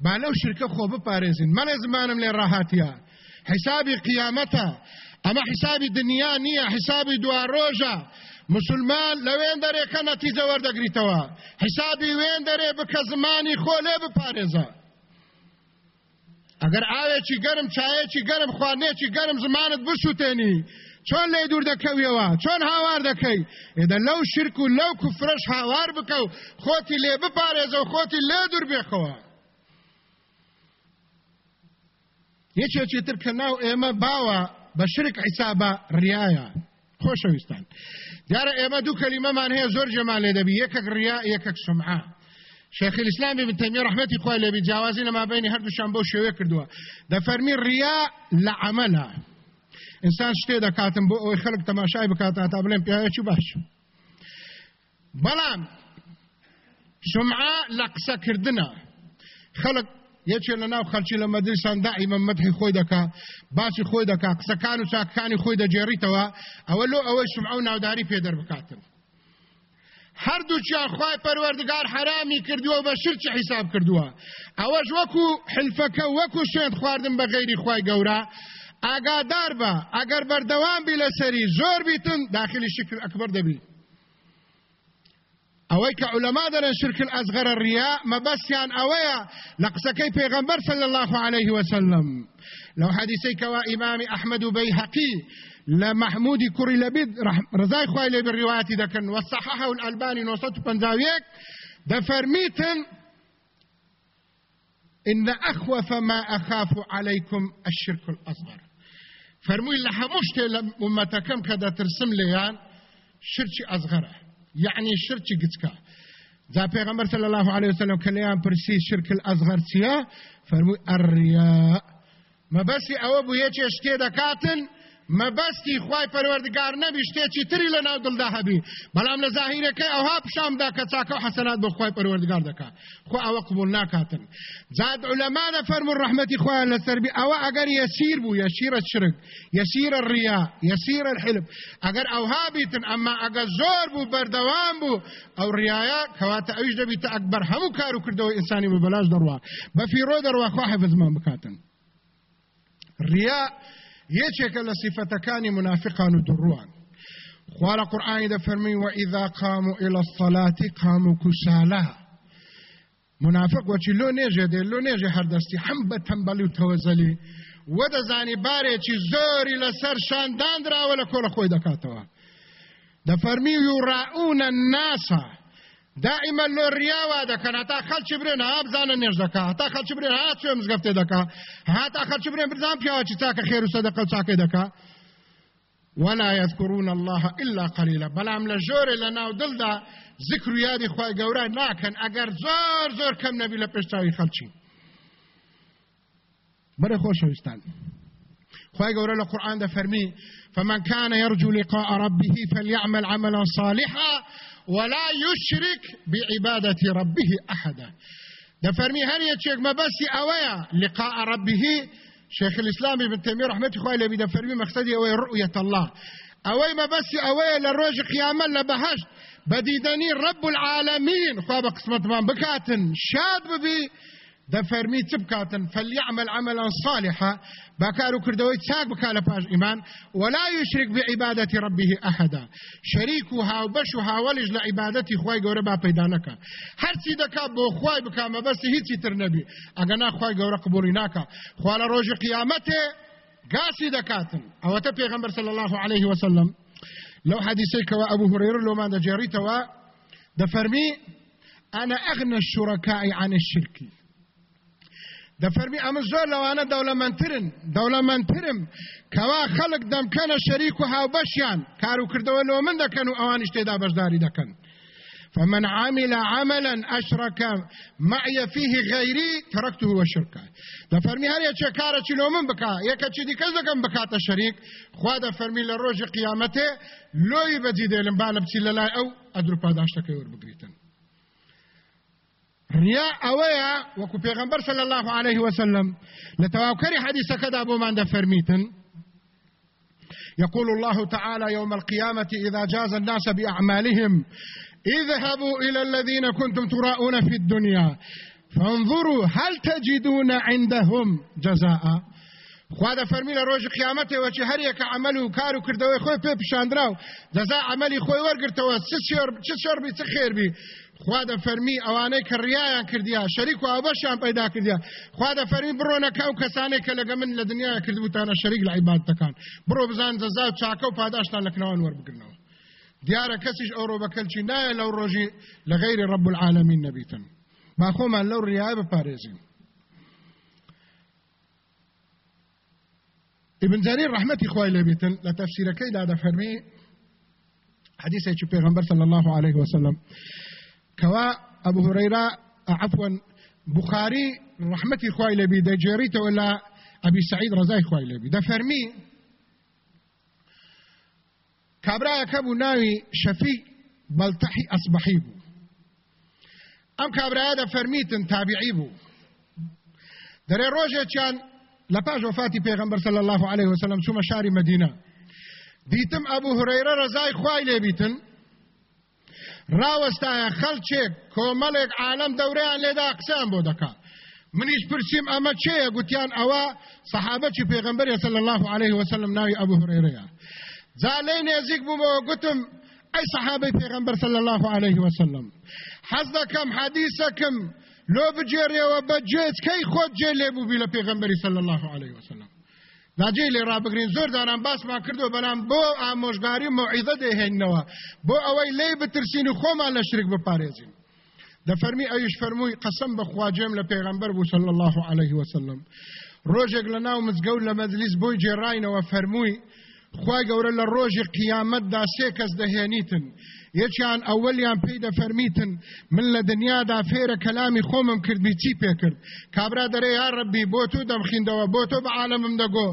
با لەو شرکە خۆ بپارێزین مەڵێ زمانم لێ ڕاهاتیە حیسابی قیامەتە. ئەمە حیسابی دنیا نییە حیسابی دوا ڕۆژە مسلمان لەوێن دەرێکە نەتیجە وەردەگریتەوە حیسابی وێن دەرێ بکە زمانی خۆ لێ بپارێزە ئەگەر ئاوێکی گەرم چایەکی گەرم خواردنێکی گەرم زمانت بسووتێنی چۆن لێ دوور دەکەویەوە چۆن هاوار دەکەی ئێدە لەو شرک و لەو کوفرش هاوار بکە و خۆتی لێ بپارێزە و خۆتی لێ دوور بێخەوە یەکێکی تر کە ناو ئێمە باوە بە شرک عیسابە ڕایە خۆشەویستان دیارە ئێمە دوو کەلیمەمان هەیە زۆر جەمان لێ دەبی یەکێک ڕیا یەکێک سمعە شيخ الإسلام ابن تيمية رحمتي خواه لبي جاوازين ما بين هردو شامبو شوية كردوا ده فرمي الرياء لعملا. إنسان شتي ده كاتم بو أو خلق تماشاي بكاتا تابلين بيها چو باش. بلام سمعة لقصة كردنا خلق یەکێ لە ناو خەلکی لە مەدرسان دائیمە مەدحی خۆی دەکا باسی خۆی دەکا قسەکان و چاکەکانی خۆی دەجێڕیتەوە ئەوە لۆ ئەوەی سمع و ناوداری پێدەر بکاتن. هەردووچیان خی پەروەردگار حرامی کردووە بە شرچی حیساب کردووە. ئەوەش وەکو حلفەکە وەکو شوێن خواردن بە غەیری خی گەورە. ئاگادار بە ئەگەر بەردەوام بی لەسەری زۆر بیتن داخلی شکر ئەکبەر دەبی ئەوەی کە علەما دەرن شرک ئەزغەرە ڕیا مەبەستیان ئەوەیە لە قسەکەی پێغەمبەر صلى الله عليه وسلم. لو حديثي كوا إمام أحمد بيهقي لمحمود كوري لبيد رضاي خوالي لبي الروايات دكن وصححه الألباني نوصته بنزاويك دفرميتن إن أخوف ما أخاف عليكم الشرك الأصغر. فرموي لحموشتي لأمتكم كذا ترسم ليان شرك أصغره يعني شرکی گچکە جا پێغەمبەر صلی الله عليه وسلم کە لیان پرسی شرک الأصغر چیە فەرمووی ئەڕیا مەبەسی ئەوە بوو یەکێ شتێ دەکاتن مەبەستی خی پەروەردگار نەبی شتێکی تری لە ناو دڵدا هەبی. بەڵام لە زاهیرەکەی ئەوها پشامدا کە چاکە و حەسەنات بۆ خی پەروەردگار دەکات خۆ ئەوە قبول ناکاتن. جاد علەمانە فەرمو ڕحمەتی خۆیان لەسەربی ئەوە ئەگەر یەسیر بوو یەسیرە شرک یەسیرە ڕیا یەسیرە الحلم ئەگەر ئەوها بیتن ئەمما ئەگە زۆر بوو بەردەوام بوو ئەو ڕایە کەواتە ئەوش دەبیتە ئەکبەر هەموو کار و کردەوە ئینسانی بەلاش دەڕوا. بەفیرۆ دەڕوا خوا حەفزمان بکاتن. ڕیا یەکێکە لە سیفەتەکانی منافقان و دڕوان خوا لە قورآانی دەفەرمی وإذا قاموا إلى الصلاة قاموا كسالى منافق وچی لۆ نێژێ دێ لۆ نێژێ هەردەستی حەم بە تەمبەلی و تەوەزەلی وەدەزانی بارێکی زۆری لەسەر شاندانراوە لە کۆڵە خۆی دەکاتەوە دەفەرمی یوڕاؤونە الناسە دائما لۆ ریاوا دەکەن هەتا خەلکی برێن ها بزانە نێژ دەکا هەتا خەلکی برێن ها چێ مزگەفتێ دەکا هاتا خەلکی برێن بزان پیاوەکی چاکە خێر و سەدەقە چاکەی ولا يذكرون الله إلا قليلا بلام لجور لنا ودلدا ذكر يادي خواهي قورا ناكن اگر زور زور كم نبي لپشتاوي خلچي بره خوش وستان خواهي قورا لقرآن دا فرمي فمن كان يرجو لقاء ربه فليعمل عملا صالحا ولا يشرك بعبادة ربه أحدا. ده فرمي هل يتشيك مبسي أويا لقاء ربه؟ شيخ الإسلام ابن تيمية رحمة الله عليه ده فرمي مقصدي أويا رؤية الله. أوي مبسي أويا للروج قياما لبهشت. بديدني رب العالمين. خواب قسمت من بكاتن. شاد ببي. دفرمي تبكاتن فليعمل عملا صالحا. بكارو كردوي تساق بكالا باش إيمان. ولا يشرك بعبادة ربه أحدا. شريكها وبشها ولج لعبادتي خواي قوربا بيدانك هر سي دكا بو خواي بكا ما بس هيتي ترنبي اغنا خواي قورا قبوليناك خوالا روج قيامته قاسي دكاتن أو تبي صلى الله عليه وسلم. لو حديثيك وابو هريره لو ما دجريته دفرمي أنا اغنى الشركاء عن الشرك دەفەرمی ئەمە زۆر لەوانە دەوڵەمەندترن دەوڵەمەندترم کەوا خەڵک دەمکەنە شەریک و هاوبەشیان کار و کردەوە لەوە من دەکەن و ئەوانیش تێدا بەشداری فمن عمل عملا أشرك معي فيه غيري تركته وشركه ده فرمي هر يچه کارا چلو من بکا یکا چی دی کز دکم بکاتا شریک خواه ده فرمي لروج قیامته لوی بجیده لنبالب چی للای أو أدرو پاداشتکی ور بگریتن رياء أويا وكو پیغمبر صلى الله عليه وسلم حديث كذا أبو من فرميتن. يقول الله تعالى يوم القيامة إذا جاز الناس بأعمالهم اذهبوا إلى الذين كنتم تراؤون في الدنيا فانظروا هل تجدون عندهم جزاء. خوا فرمي لروج قيامته وچه هر یک عمل و کار و کردوی خو په پشاندراو جزاء عملی خو ورګرته و څه شور څه به څه خیر به خوا د فەرمی ئەوانەی کە ڕیایان کردیا شەریک و ئەوبەشیان پیدا کردیا. خوا د فەرمی بڕۆنەکە و کەسانێک کە لەگە من لە دنیا کردبووتانە شەریک لە عیباتەکان بڕۆ بزان جەزا چاکە و پاداشتان لەکنەوەن وەربگرنەوە. دیارە کەسیش ئەوڕۆ بەکەلچی نایە لەو ڕۆژی لە غیری ڕب العالمین نەبیتن. با خۆمان لەو ڕیای بپارێزین ابن جرير رحمتي خوای لبيتن لتفسير كيدا دا فرمي حديث يجي پیغمبر صلى الله عليه وسلم. كوا أبو هريرة عفوا بخاري رحمتي خوای ده جريته ولا أبي سعيد رزاي خوای لبي. ده فرمي. كابرا كبو ناوي شفيق بلتحي أصبحي بو. أم كابرا ده فرميتن تابعي بو. دري روجة كان لپاش وفاتی پیغمبر صلی الله علیه وسلم چوم شاری مدینه دیتم أبو هريرة رضای خوای لبیتن ڕاوەستایە خەڵچێک کۆمەڵێک عالم دەورەیان لێدا قسەیان بۆ دەکات منیش پرسییم ئەمە چێە گوتیان ئەوە سەحابەتی پێغمبەر صلی الله عليه وسلم ناوی ئەبو هرێرەیە جا لێی نێزیک بوومەوە گوتم ئەی سەحابەی پێغەمبەر صلی الله عليه وسلم حەز دەکەم حەدیسەکەم لۆ بجێڕێەوە بە جێچکەی خۆت جێ لێبوو بی لە پێغەمبەری صلی الله عليه وسلم ناجێ لێ ڕابگرین زۆر داران باسمان کردو بەنام بۆ ئامۆژگاری مۆعیدە دێهێننەوە بۆ ئەوەی لێ بترسین و خۆمان لە شرک بپارێزین. دەفەرمی ئەویش فەرمووی قەسەم بە خواجێم لە پێغەمبەر بوو صلی الله عليه وسلم. ڕۆژێک لە ناو مزگەوت لە مەجلیس بۆی جێڕاینەوە فەرمووی خی گەورە لە ڕۆژی قیامەتدا سێ کەس دەهێنیتن. یەکیان ئەوەلیان پێی دەفەرمیتن من لە دنیادا فێرە کەلامی خۆمم کردبی چی پێکرد کابرا دەرێ یا ڕبی بۆ تو دەمخیندەوە بۆ تۆ بە عالمم دەگۆ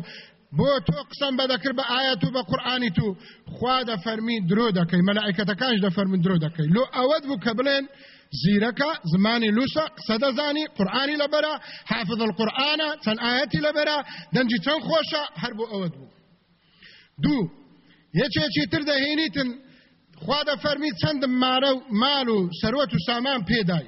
بۆ تۆ قسم بەدەکرد بە ئاەت و بە قورآانی تو. خوا دەفەرمی درۆ دەکەی مەلائکەتەکانش دەفەرمن درۆ دەکەی. لۆ ئەوەت بوو کە بڵێن زیرەکە زمانی لوسە قسە دەزانی قورآانی لەبەرە حافظ القورآانە چەند ئاەتی لەبەرە دەنجی چەند خۆشە هەر بۆ ئەوەت بوو. دوو یەکێکی تر دەهێنیتن خوا دا فرمی چند ماره و مال و سروت و سامان پیدای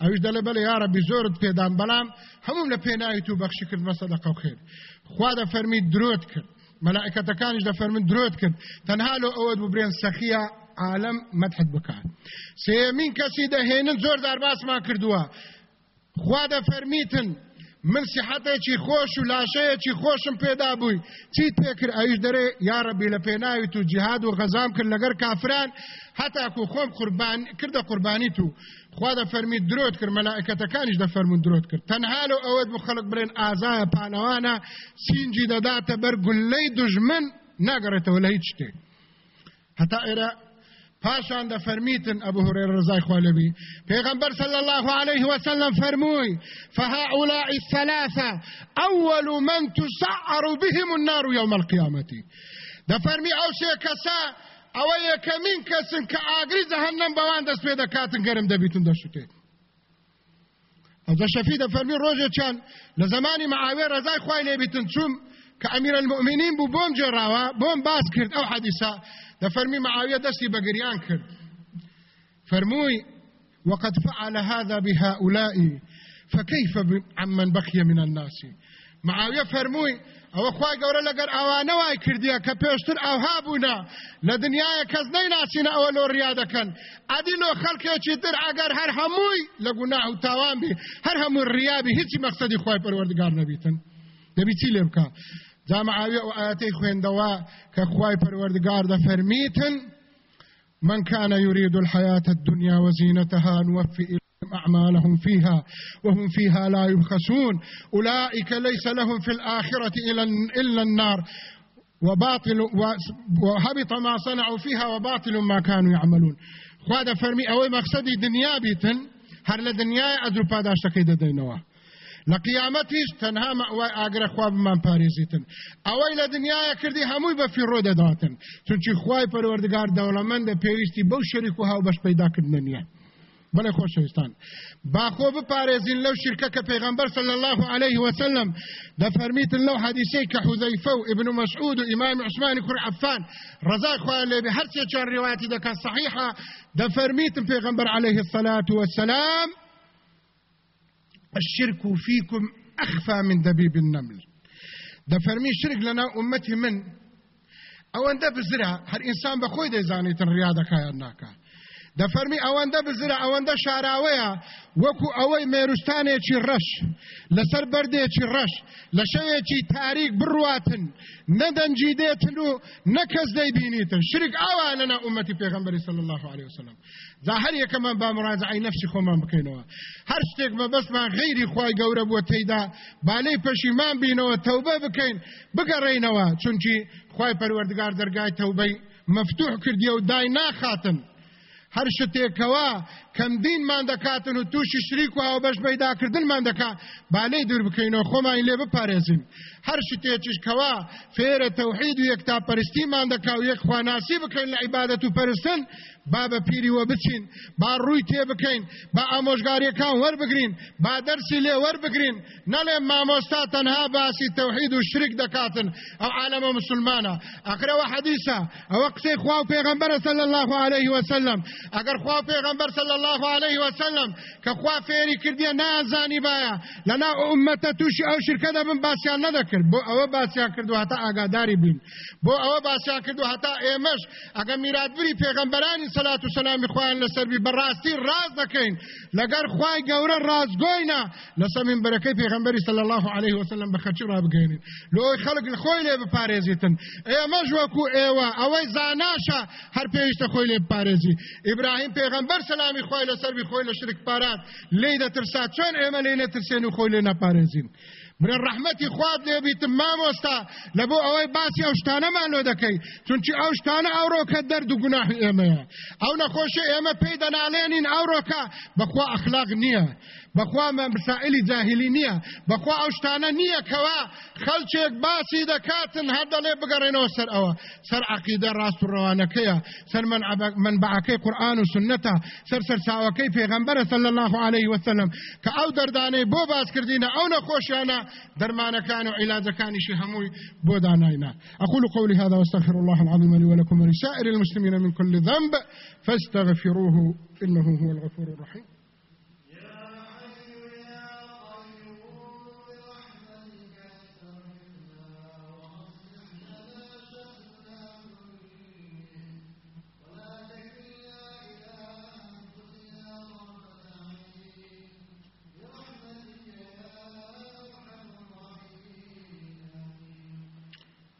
اوش دل بله یا ربی زورت پیدام بلام هموم لپینای تو بخشی کرد مصدقه و خیر خوا دا فرمی دروت کرد. ملائکتەکانیش لە فەرمن درۆت کرد. تەنها لە ئەوەت ببرێن سەخیە عالم مەتحد بکات. سێمین کەسی دەهێنن زۆر دارباسمان کردووە. خوا دە فەرمیتن من سیحەتێکی خۆش و لاشەیەکی خۆشم پێدا بووی چیت پێکرد ئەویش دەرێ یارەبی لە پێناوی و جیهاد و غەزام کرد لەگەر کافران هەتاکو خۆم قوربان کردە قوربانی تو خوا دەفەرمی درۆت کرد مەلائکەتەکانیش دەفەرمون درۆت کرد تەنها لەو ئەوەت بۆ خەڵک برێن ئازایە پانەوانە سینجی دەداتە بەر گولەی دژمن ناگەڕێتەوە لە هیچ شتێک هەتا پاشان ده فرميتن ابو هريره رضای خوالبي پیغمبر صلى الله عليه وسلم فرموي فهؤلاء الثلاثة اول من تسعر بهم النار يوم القيامه ده فرمي أو شي كسا أو يكمين كسن كاغري جهنم بوان دست پیدا کاتن گرم دبیتون دشته أو ده شفی ده فرمی روزه چان لزمانی معاویه رضای خواه لیبیتن چوم كأمير المؤمنين بو بوم جراوا بوم باس كرد أو حديثا دفرمي معاوية دستي بقريان كرد. فرموي وقد فعل هذا بهؤلاء فكيف عمن بقي من الناس؟ معاوية فرموي أو خوای گەورە لەگەر ئەوانەوای کردیە کە پێشتر ئەوها بوونا لە دنیاە کەس نەیناسیینە ئەوە لۆ ڕیا دەکەن ئەدینۆ خەڵکێکی تر ئەگەر هەر هەمووی لە گونا و تاوان بی هەر هەموو ڕیابی هیچی مەقصدی خۆی پەروەردگار نەبیتن دەبی چی لێ بکە جامعاوی أو آیاتی خوێندەوە کە خوای پەروەردگار دەفەرمیتن من كان يريد الحياة الدنيا وزينتها نوفي أعمالهم فيها وهم فيها لا يبخسون أولئك ليس لهم في الآخرة إلا النار. وباطل وهبط ما صنعوا فيها وباطل ما كانوا يعملون خواد فرمي أوي مقصدي دنيا بيتن هر لدنيا أدرو پاداشتكي ددينوا لە قیامەتیش تەنها ئاگرە خوا بمان پارێزیتن. ئەوەی لە دنیاە کردی هەمووی بە فیڕۆ دەداتن. چونچی خوای پەروەردگار دەوڵەمەندە پێویستی بەو شەریک و هاو بەش پیداکردن نیە بەڵێ خۆشەویستان باخۆ بپارێزین لەو شرکە کە پێغەمبەر صلی الله عليه وسلم دەفەرمیتن لەو حەدیسەی کە حوزەیفە و ابن مسعود و ئیمام عثمانی کوڕ عفان ڕزا خوای لێبێ هەرچێ چەند ڕواتی دەکەن صحیحە دەفەرمیتن پێغەمبەر عليه الصلاة والسلام الشرك فيكم أخفى من دبيب النمل. دفرمي شرك لنا أمتي من؟ أو أن دبزرها هر إنسان بخوي دي زاني تنريادة كايرناكا دەفەرمی ئەوەندە بزرە ئەوەندە شاراوەیە. وەکو ئەوەی مێروستانێکی ڕەش لەسەر بەردێکی ڕەش لە شەوێکی تاریک بڕواتن. نەدەنجی دێتن و نەکەس دەیبینیتن. شرک ئاوانەنا ئومەتی پێغمبەری صلی الله عليه وسلم. جا هەر یەکەمان با مڕازعی نەفسی خۆمان بکەینەوە. هەر شتێک مەبەستمان غیری خوای گەورە بووە تێیدا بالەی پەشیمان بینەوە تەوبە بکەین بگەڕێینەوە چونکی خوای پەروەردگار دەرگای تەوبەی مفتوح کردیە و دای ناخاتن. هەر شتێکەوە کەم دینمان دەکاتن و تووشی شریک و ئەو بەش بەیداکردنمان دەکات بالەی دوور بکەینەوە خۆمان لێ بپارێزین. هەر شتێکیشکەوە فێرە تەوحید و یەکتاپەرستیمان دەکا و یەک خواناسی بکەین لە عیبادەت و پەرستن با بە پیریوە بچین با ڕووی تێ بکەین با ئامۆژگاریەکان وەربگرین با دەرسی لێ وەربگرین نەڵێ مامۆستا تەنها باسی تەوحید و شرک دەکاتن ئەو عالەمە مسلمانە ئەکرەوە حەدیسە ئەوە قسەی خوا و پێغەمبەرە صلی الله عليه وسلم ئەگەر خوا پێغەمبەر صلی الله عليه وسلم کە خوا فێری کردیە نازانی باە لەنا ئومەتە تووشی ئەو شرکە دەبن باسییان نەدەکرد بۆ ئەوە باسییان کردو هەتا ئاگاداری بین. بۆ ئەوە باسییان کردو هەتا ئێمەش ئەگە میراتبوری پێغەمبەرانی سەلات و سەلامی خۆیان لەسەربی بەڕاستی ڕاز دەکەین لەگەر خوای گەورە ڕازگۆینە لەسەر منبەرەکەی پێغەمبەری صلی الله عليه وسلم بە خەچی ڕابگەێنین لۆی خەڵک خۆی لێ بپارێزیتن ئێمەش وەکو ئێوە ئەوەی زاناشە هەر پێویستە خۆی لێ بپارێزی ئیبراهیم پێغەمبەر سەلامی خۆی لەسەربی خۆی لە شرک پارات. لی دەترسا چۆن ئێمە لێ نەترسێن و خۆی لێ نەپارێزین برە ڕحمەتی خواب لێبیتم مامۆستا لە بۆ ئەوەی باسی ئەو شتانەمان لۆ دەکەی چونچی ئەو شتانە ئەوڕۆکە دەرد و گوناهی ئێمەیە ئەو نەخۆشی ئێمە پێی دەناڵێنین ئەوڕۆکە بەخوا ئەخلاق نییە بەخوا مسائلی جاهلی نییە. بەخوا ئەو شتانە نییە کەوا خەلچێک باسی دەکاتن هەر دەڵێ بگەڕێنەوە سەر ئەوە. سەر عقیدە ڕاست و ڕەوانەکەیە. سەر منبعەکەی قورآن و سنەتە سەر سەرچاوەکەی پێغەمبەرە صلی الله عليه وسلم کە ئەو دەردانەی بۆ باسکردینە ئەو نەخۆشیانە درمانەکان و علاجەکانیشی هەمووی بۆ داناینا. أقول قولي هذا وأستغفر الله العظيم لي ولكم ولسائر المسلمين من كل ذنب فاستغفروه إنه هو الغفور الرحيم.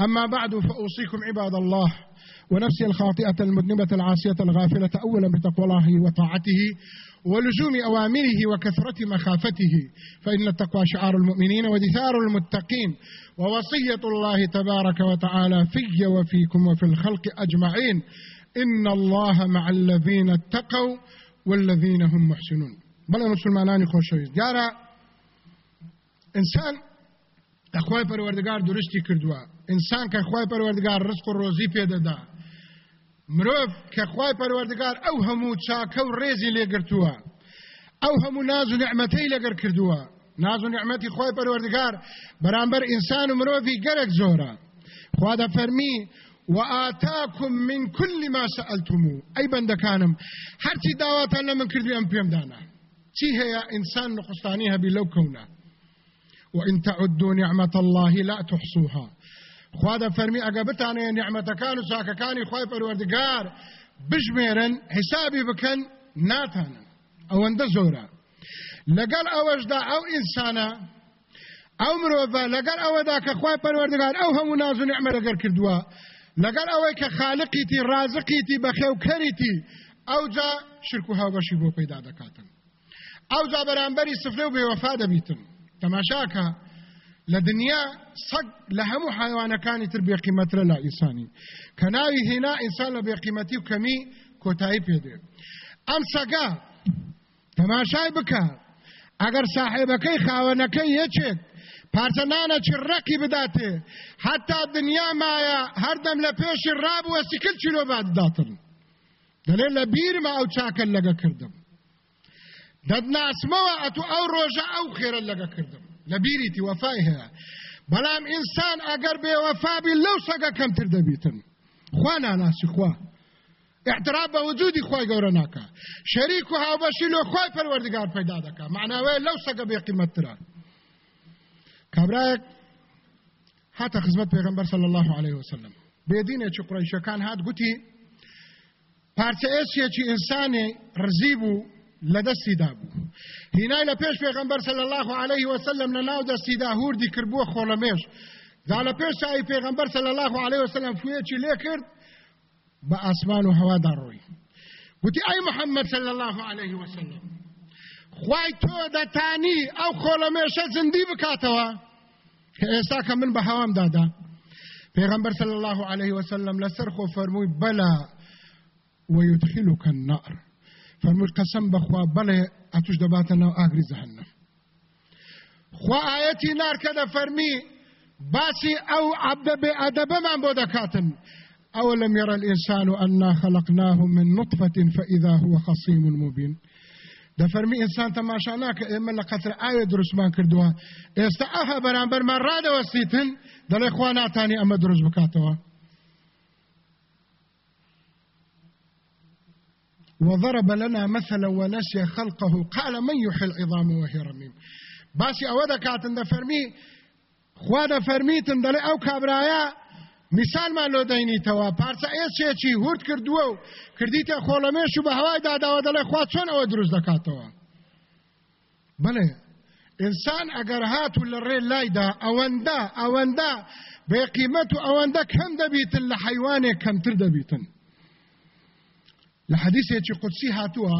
أما بعد فأوصيكم عباد الله ونفسي الخاطئة المذنبة العاصية الغافلة أولا بتقوى الله وطاعته ولزوم أوامره وكثرة مخافته فإن التقوى شعار المؤمنين ودثار المتقين ووصية الله تبارك وتعالى في وفيكم وفي الخلق أجمعين. إن الله مع الذين اتقوا والذين هم محسنون. بل مسلمانان خوشويست جارا إنسان أخوای پروردگار درستی کردووە. ئینسان کە خخوای پەروەردگار ڕست و ڕۆزی پێدەدا مرۆڤ کە خوای پەروەردگار ئەو هەموو چاکە و ڕێزی لێگرتووە. ئەو هەموو ناز و نعمەتەی لەگەر کردووە. ناز و نعمەتی خۆی پەروەردگار بەرامبەر ئینسان و مرۆڤی گەرەک زۆرە. خوا دەفەرمی وآتاكم من كل ما سألتموه. أي بندكانم هرتي داواتان لمن كردو أم بيم دانا چی هي إنسان نقصتانيها بلو كونا وإن تعدوا نعمة الله لا تحصوها. خوا دە فەرمی ئەگە بتانەیە نیعممەتەکان و چاکەکانی خی پەروەردگار بژمێرن حیسابی بکەن ناتانن. ئەوەندە زۆرە. لەگەڵ ئەوەشدا ئەو ئینسانە ئەو مرۆڤە لەگەر ئەوەدا کە خی پەروەردگار ئەو هەموو ناز و نیعممە لەگەر کردووە. لەگەر ئەوەی کە خاالقیتی ڕازقیتی بەخێوکەریتی ئەو جا شرک و هاوبەشی بۆ پەیدا دەکاتن. ئەو جا بەرامبەری سفرە و بێوەفا دەبیتن. تەماشاکە. لە دنیا سەگ لە هەموو حیوانەکانی تر بێقیمەترە لا ئینسانی. کە ناوی هێنا ئینسان لە بێقیمەتی و کەمی کۆتایی پێدێ ئەم سەگا تەماشای بکە. ئەگەر ساحێبەکەی خاوەنەکەی یەکێک پارچەنانە چڕەقی بداتێ. حتا دنیا مایە هەردەم لە پێشی ڕابووە سیکل چیلۆ بادداتن دەلێ لە بیرمە ئەو چاکەل لەگە کردم. دەدناسمەوە ئەتو ئەو ڕۆژە ئەو خێرە لەگە کردم. لبيريتي وفائها بلام انسان اگر بي وفا بي لو سقا كم تردبيتن خوانا ناسي خوا. اعتراف بوجودي خواي قورناكا شريكها وبشيلو خواي پروردگار پیدا دكا معناه وين لو سقا بي قيمت ترى كابرايك حتى خدمت پیغمبر صلى الله عليه وسلم. بيدينه چ قريش كان هات قتي پارچه اسيه چ رزيبو لدەستی دابوو هینای لە پێش پێغمبەر الله عليه وسلم لە ناو دەستیدا هوردی کردبووە خۆڵەمێش دا لە پێش چای پێغمبەر صلی الله عليه وسلم فویەکی لێ کرد؟ بە ئاسمان و هەوادا ڕۆی گوتی ئەی محەممەد صلی الله عليه وسلم خوای تۆ دەتانی ئەو خۆڵەمێشە زندی بکاتەوە کە ئێستا کە من بە هەوام دادا. پێغەمبەر صلی الله عليه وسلم لەسەر خۆ فەرمووی بەلا ويدخلك النار. فەرمووی قەسەم بەخوا بەڵێ ئەتوش دەباتە ناو ئاگری زەهنم خوا ئاەتی نار کە دەفەرمی باسی ئەو عەبدە بێ ئەدەبەمان بۆ دەکاتن أولم يرى الإنسان أنا خلقناه من نطفة فإذا هو خصيم مبين دەفەرمی ئینسان تەماشاناکە ئێمە لە قەتر ئاوێ دروستمان کردووە ئێستا ئەها بەرامبەرمان ڕادەوەستیتن دەڵێ خوا ناتانی ئەمە دروست بکاتەوە وضرب لنا مثلا ونسي خلقه. قال من يحيي العظام وهي رميم؟ باسي ئەوە دەکاتن دەفەرمی خوا دەفەرمیتن دەڵێ ئەو کابراایە میسالمان لۆ دەینیتەوە پارچە ئێچێکی هورد کردووە و کردیتە خۆڵەمێش و بە هەوای داداوە دەڵێ خوا چۆن ئەوە دروست دەکاتەوە؟ بڵێ ئینسان ئەگەر هات و لە ڕێ لایدا ئەوەندە ئەوەندە بێقیمەت و ئەوەندە کەم دەبیتن لە حیوانێک کەمتر دەبیتن. لە حەدیثێکی قودسی هاتووە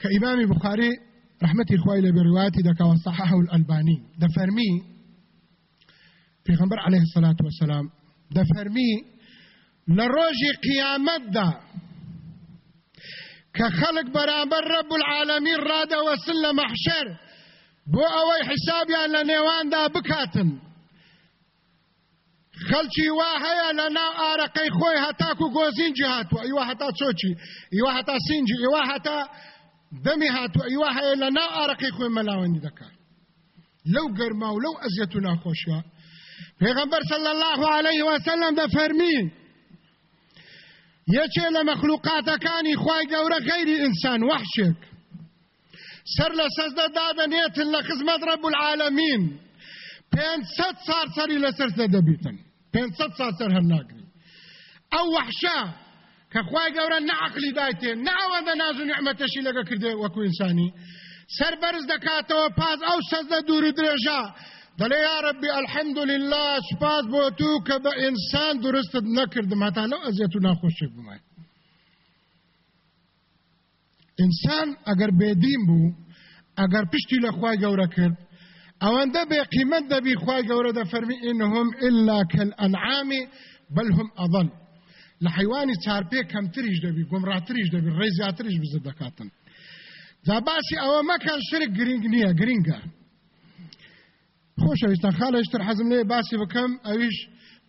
کە ئیمامی بخاری رحمەتی خوای لە بڕواتی دەکەوە صححه الألباني. دەفەرمی پیغمبر علیه الصلاة والسلام دەفەرمی لە ڕۆژی قیامەتدا کە خەڵک بەرامبەر ڕەب العالەمین ڕادەوەسن لە مەحشەر بۆ ئەوەی حسابیان لە نێواندا بکاتن. خەلکی وا هەیە لە ناو ئارەقەی خۆی هەتاکو گۆزینجی هاتووە ئیوە هەتا چۆچی ئیوە هەتا سینجی ئیوە هەتا دەمی هاتووە ئیوە هەیە لە ناو ئارەقەی خۆی مەلاوەندی دەکات لەو گەرما و لەو ئەزیەت و ناخۆشیە پیغمبر صلی الله علیه وسلم ده فرمی یەکێ لە مەخلوقاتەکانی خوای گەورە غیری ئینسان وحشێک سەر لە سەزدە دابنێتن لە خزمەت ڕەب العالمین. پێنجسەد سارسەری لەسەر دەبیتن پێنجسەد سارسەر هەر ناگری ئەو وحشە کە خوای گەورە نەعقلی دایتێ ناوەندە ناز و نعمەتەشی لەگە کردێ وەکو سەر بەرز دەکاتەوە پاز ئەو سەزدە دووری درێژە دەڵێ یا ربی الحمد لله سپاس بۆ تو کە بە ئینسان درستت نەکردم. هەتا لەو ئەزیەت و ناخۆشێک بمای. ئینسان ئەگەر بێدین بوو ئەگەر پشتی لە خوای گەورە کرد ئەوەندە بێ قیمەت دەبی خوای گەورە دەفەرمی ئینهم ئللا کەلئەنعام بل هم ئەضل لە حیوانی چارپێ کەمتریش دەبی گۆمڕاتریش دەبی ڕێ زیاتریش بزر دەکاتن جا باسی ئەوە مەکەن شرک گرنگ نییە گرنگە خۆشەویستان خاڵێشتر حەزم لێ باسی بکەم ئەویش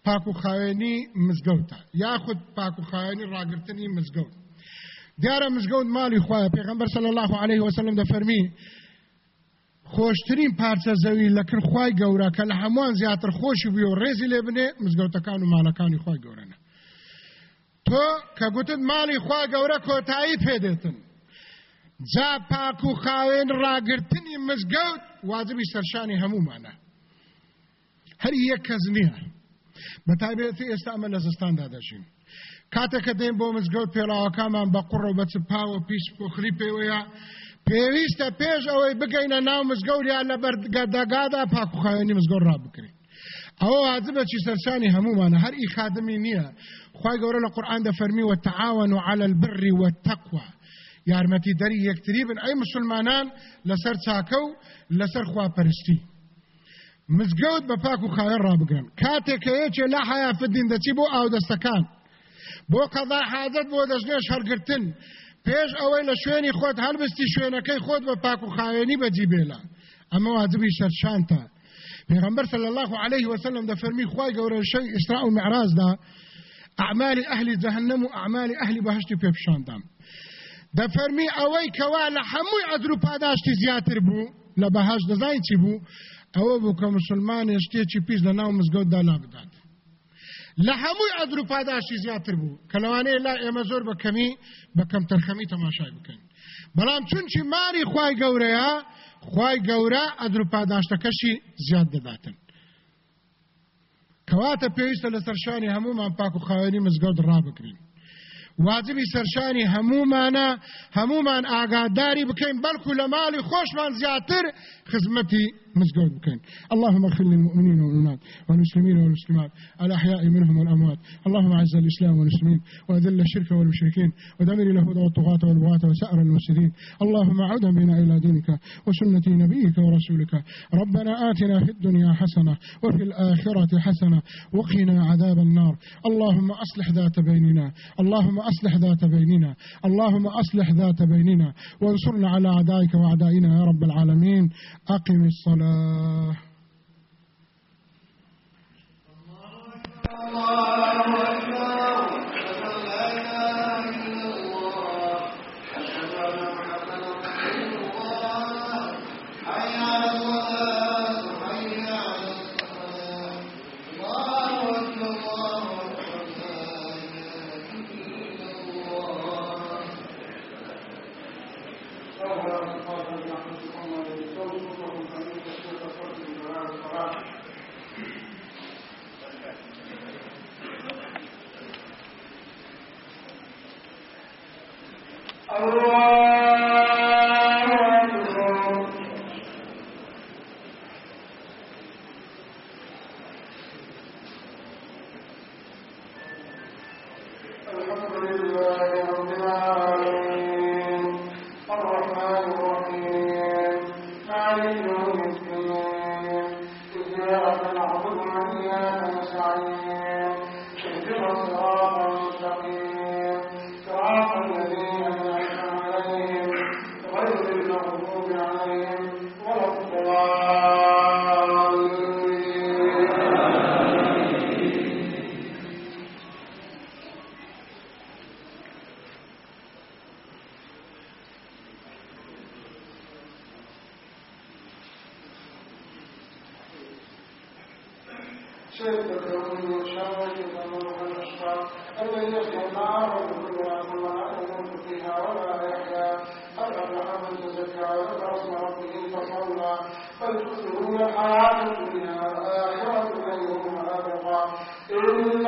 پاک و خاوێنی مزگەوتە یاخود پاک و خاوێنی ڕاگررتنی مزگەوت دیارە مزگەوت ماڵی خوایە پێغمبەر صلی الله عليه وسلم دەفەرمی خۆشترین پارچە زەوی لەکن خوای گەورە کە لە هەمووان زیاتر خۆشی بووی و ڕێزی لێ بنێ مزگەوتەکان و ماڵەکانی خوای گەورەنە. تۆ کە گوتت ماڵی خوا گەورە کۆتایی پێدێتن جا پاک و خاوێن ڕاگررتنی مزگەوت واجبی سەرشانی هەمومانە. هەر یەک کەس نییە. بەتابێتی ئێستا ئەمە لە زستاندا دەژین. کاتێککە دێن بۆ مزگەوت پێڵاوەکانمان بە قوڕ و بە چپاوە پیش پۆخری پێوەیە. پێویستە پێش ئەوەی بگەینە ناو مزگەوریان لە بەردەگادا پاکوخایێنی مزگەور ڕابکرین ئەوە واجبە چی سەرشانی هەمومانە؟ هەر ئی خادمی نییە. خی گەورە لە قورآان دەفەرمی و تعاون و على البر والتقوى یارمەتی دەری یەکتری بن. ئەی مسلمانان لەسەر چاکە و لەسەر خواپەرستی. مزگەوت بە پاک و خاوێن ڕابگرن کاتێک کە یەکێ لا حیافدین دەچی بۆ ئاودەستەکان. بۆ قەضا حاجەت بۆ دەژنێ شەرگرتن. پێش ئەوەی لە شوێنی خۆت هەلبستی شوێنەکەی خۆت بە پاک و خاوێنی بەجی بێلا ئەمە واجبی شەرشانتە پێغمبەر صلی الله عليه وسلم دەفەرمی خوای گەورە شەی ئیسراء و معراج دا أعمال أهل جهنم وأعمال أهل بهشت بيبشاندام دەفەرمی ئەوەی کەوا لە هەمووی ئەدر و پاداشتی زیاتر بوو لە بەهاش دەزای چی بوو ئەوە بوو کە مسلمان شتێکی پیش لە ناو مزگەوتدا لا بدات لە هەمووی ئەدر و پاداشتی زیاتر بوو کە لەوانەیە لا ئێمە زۆر بە کەمی بە کەم تەرخەمی تەماشای بکەین. بەڵام چونچی ماری خوای گەورەیە خوای گەورە ئەدر و پاداشتەکەشی زیاد دەداتن کەواتە پێویستە لە سەرشانی هەمومان پاک و خاوێنی مزگەوت ڕابکرین. واجبی سەرشانی هەمومانە هەمومان ئاگاداری بکەین بەڵکو لە ماڵی خۆشمان زیاتر خزمەتی مزقود بكين اللهم اغفر للمؤمنين والمؤمنات والمسلمين والمسلمات الأحياء منهم والأموات. اللهم أعز الإسلام والمسلمين وأذل الشرك والمشركين ودمر اليهود والطغاة والبغاة وسائر المفسدين. اللهم عودا بنا إلى دينك وسنة نبيك ورسولك. ربنا آتنا في الدنيا حسنة وفي الآخرة حسنة وقنا عذاب النار. اللهم أصلح ذات بيننا. اللهم أصلح ذات بيننا. اللهم أصلح ذات بيننا. وانصرنا على أعدائك وأعدائنا يا رب العالمين. أقم الصلاة. الله فالحسنى الحياة الدنيا والآخرة خير وأبقى إن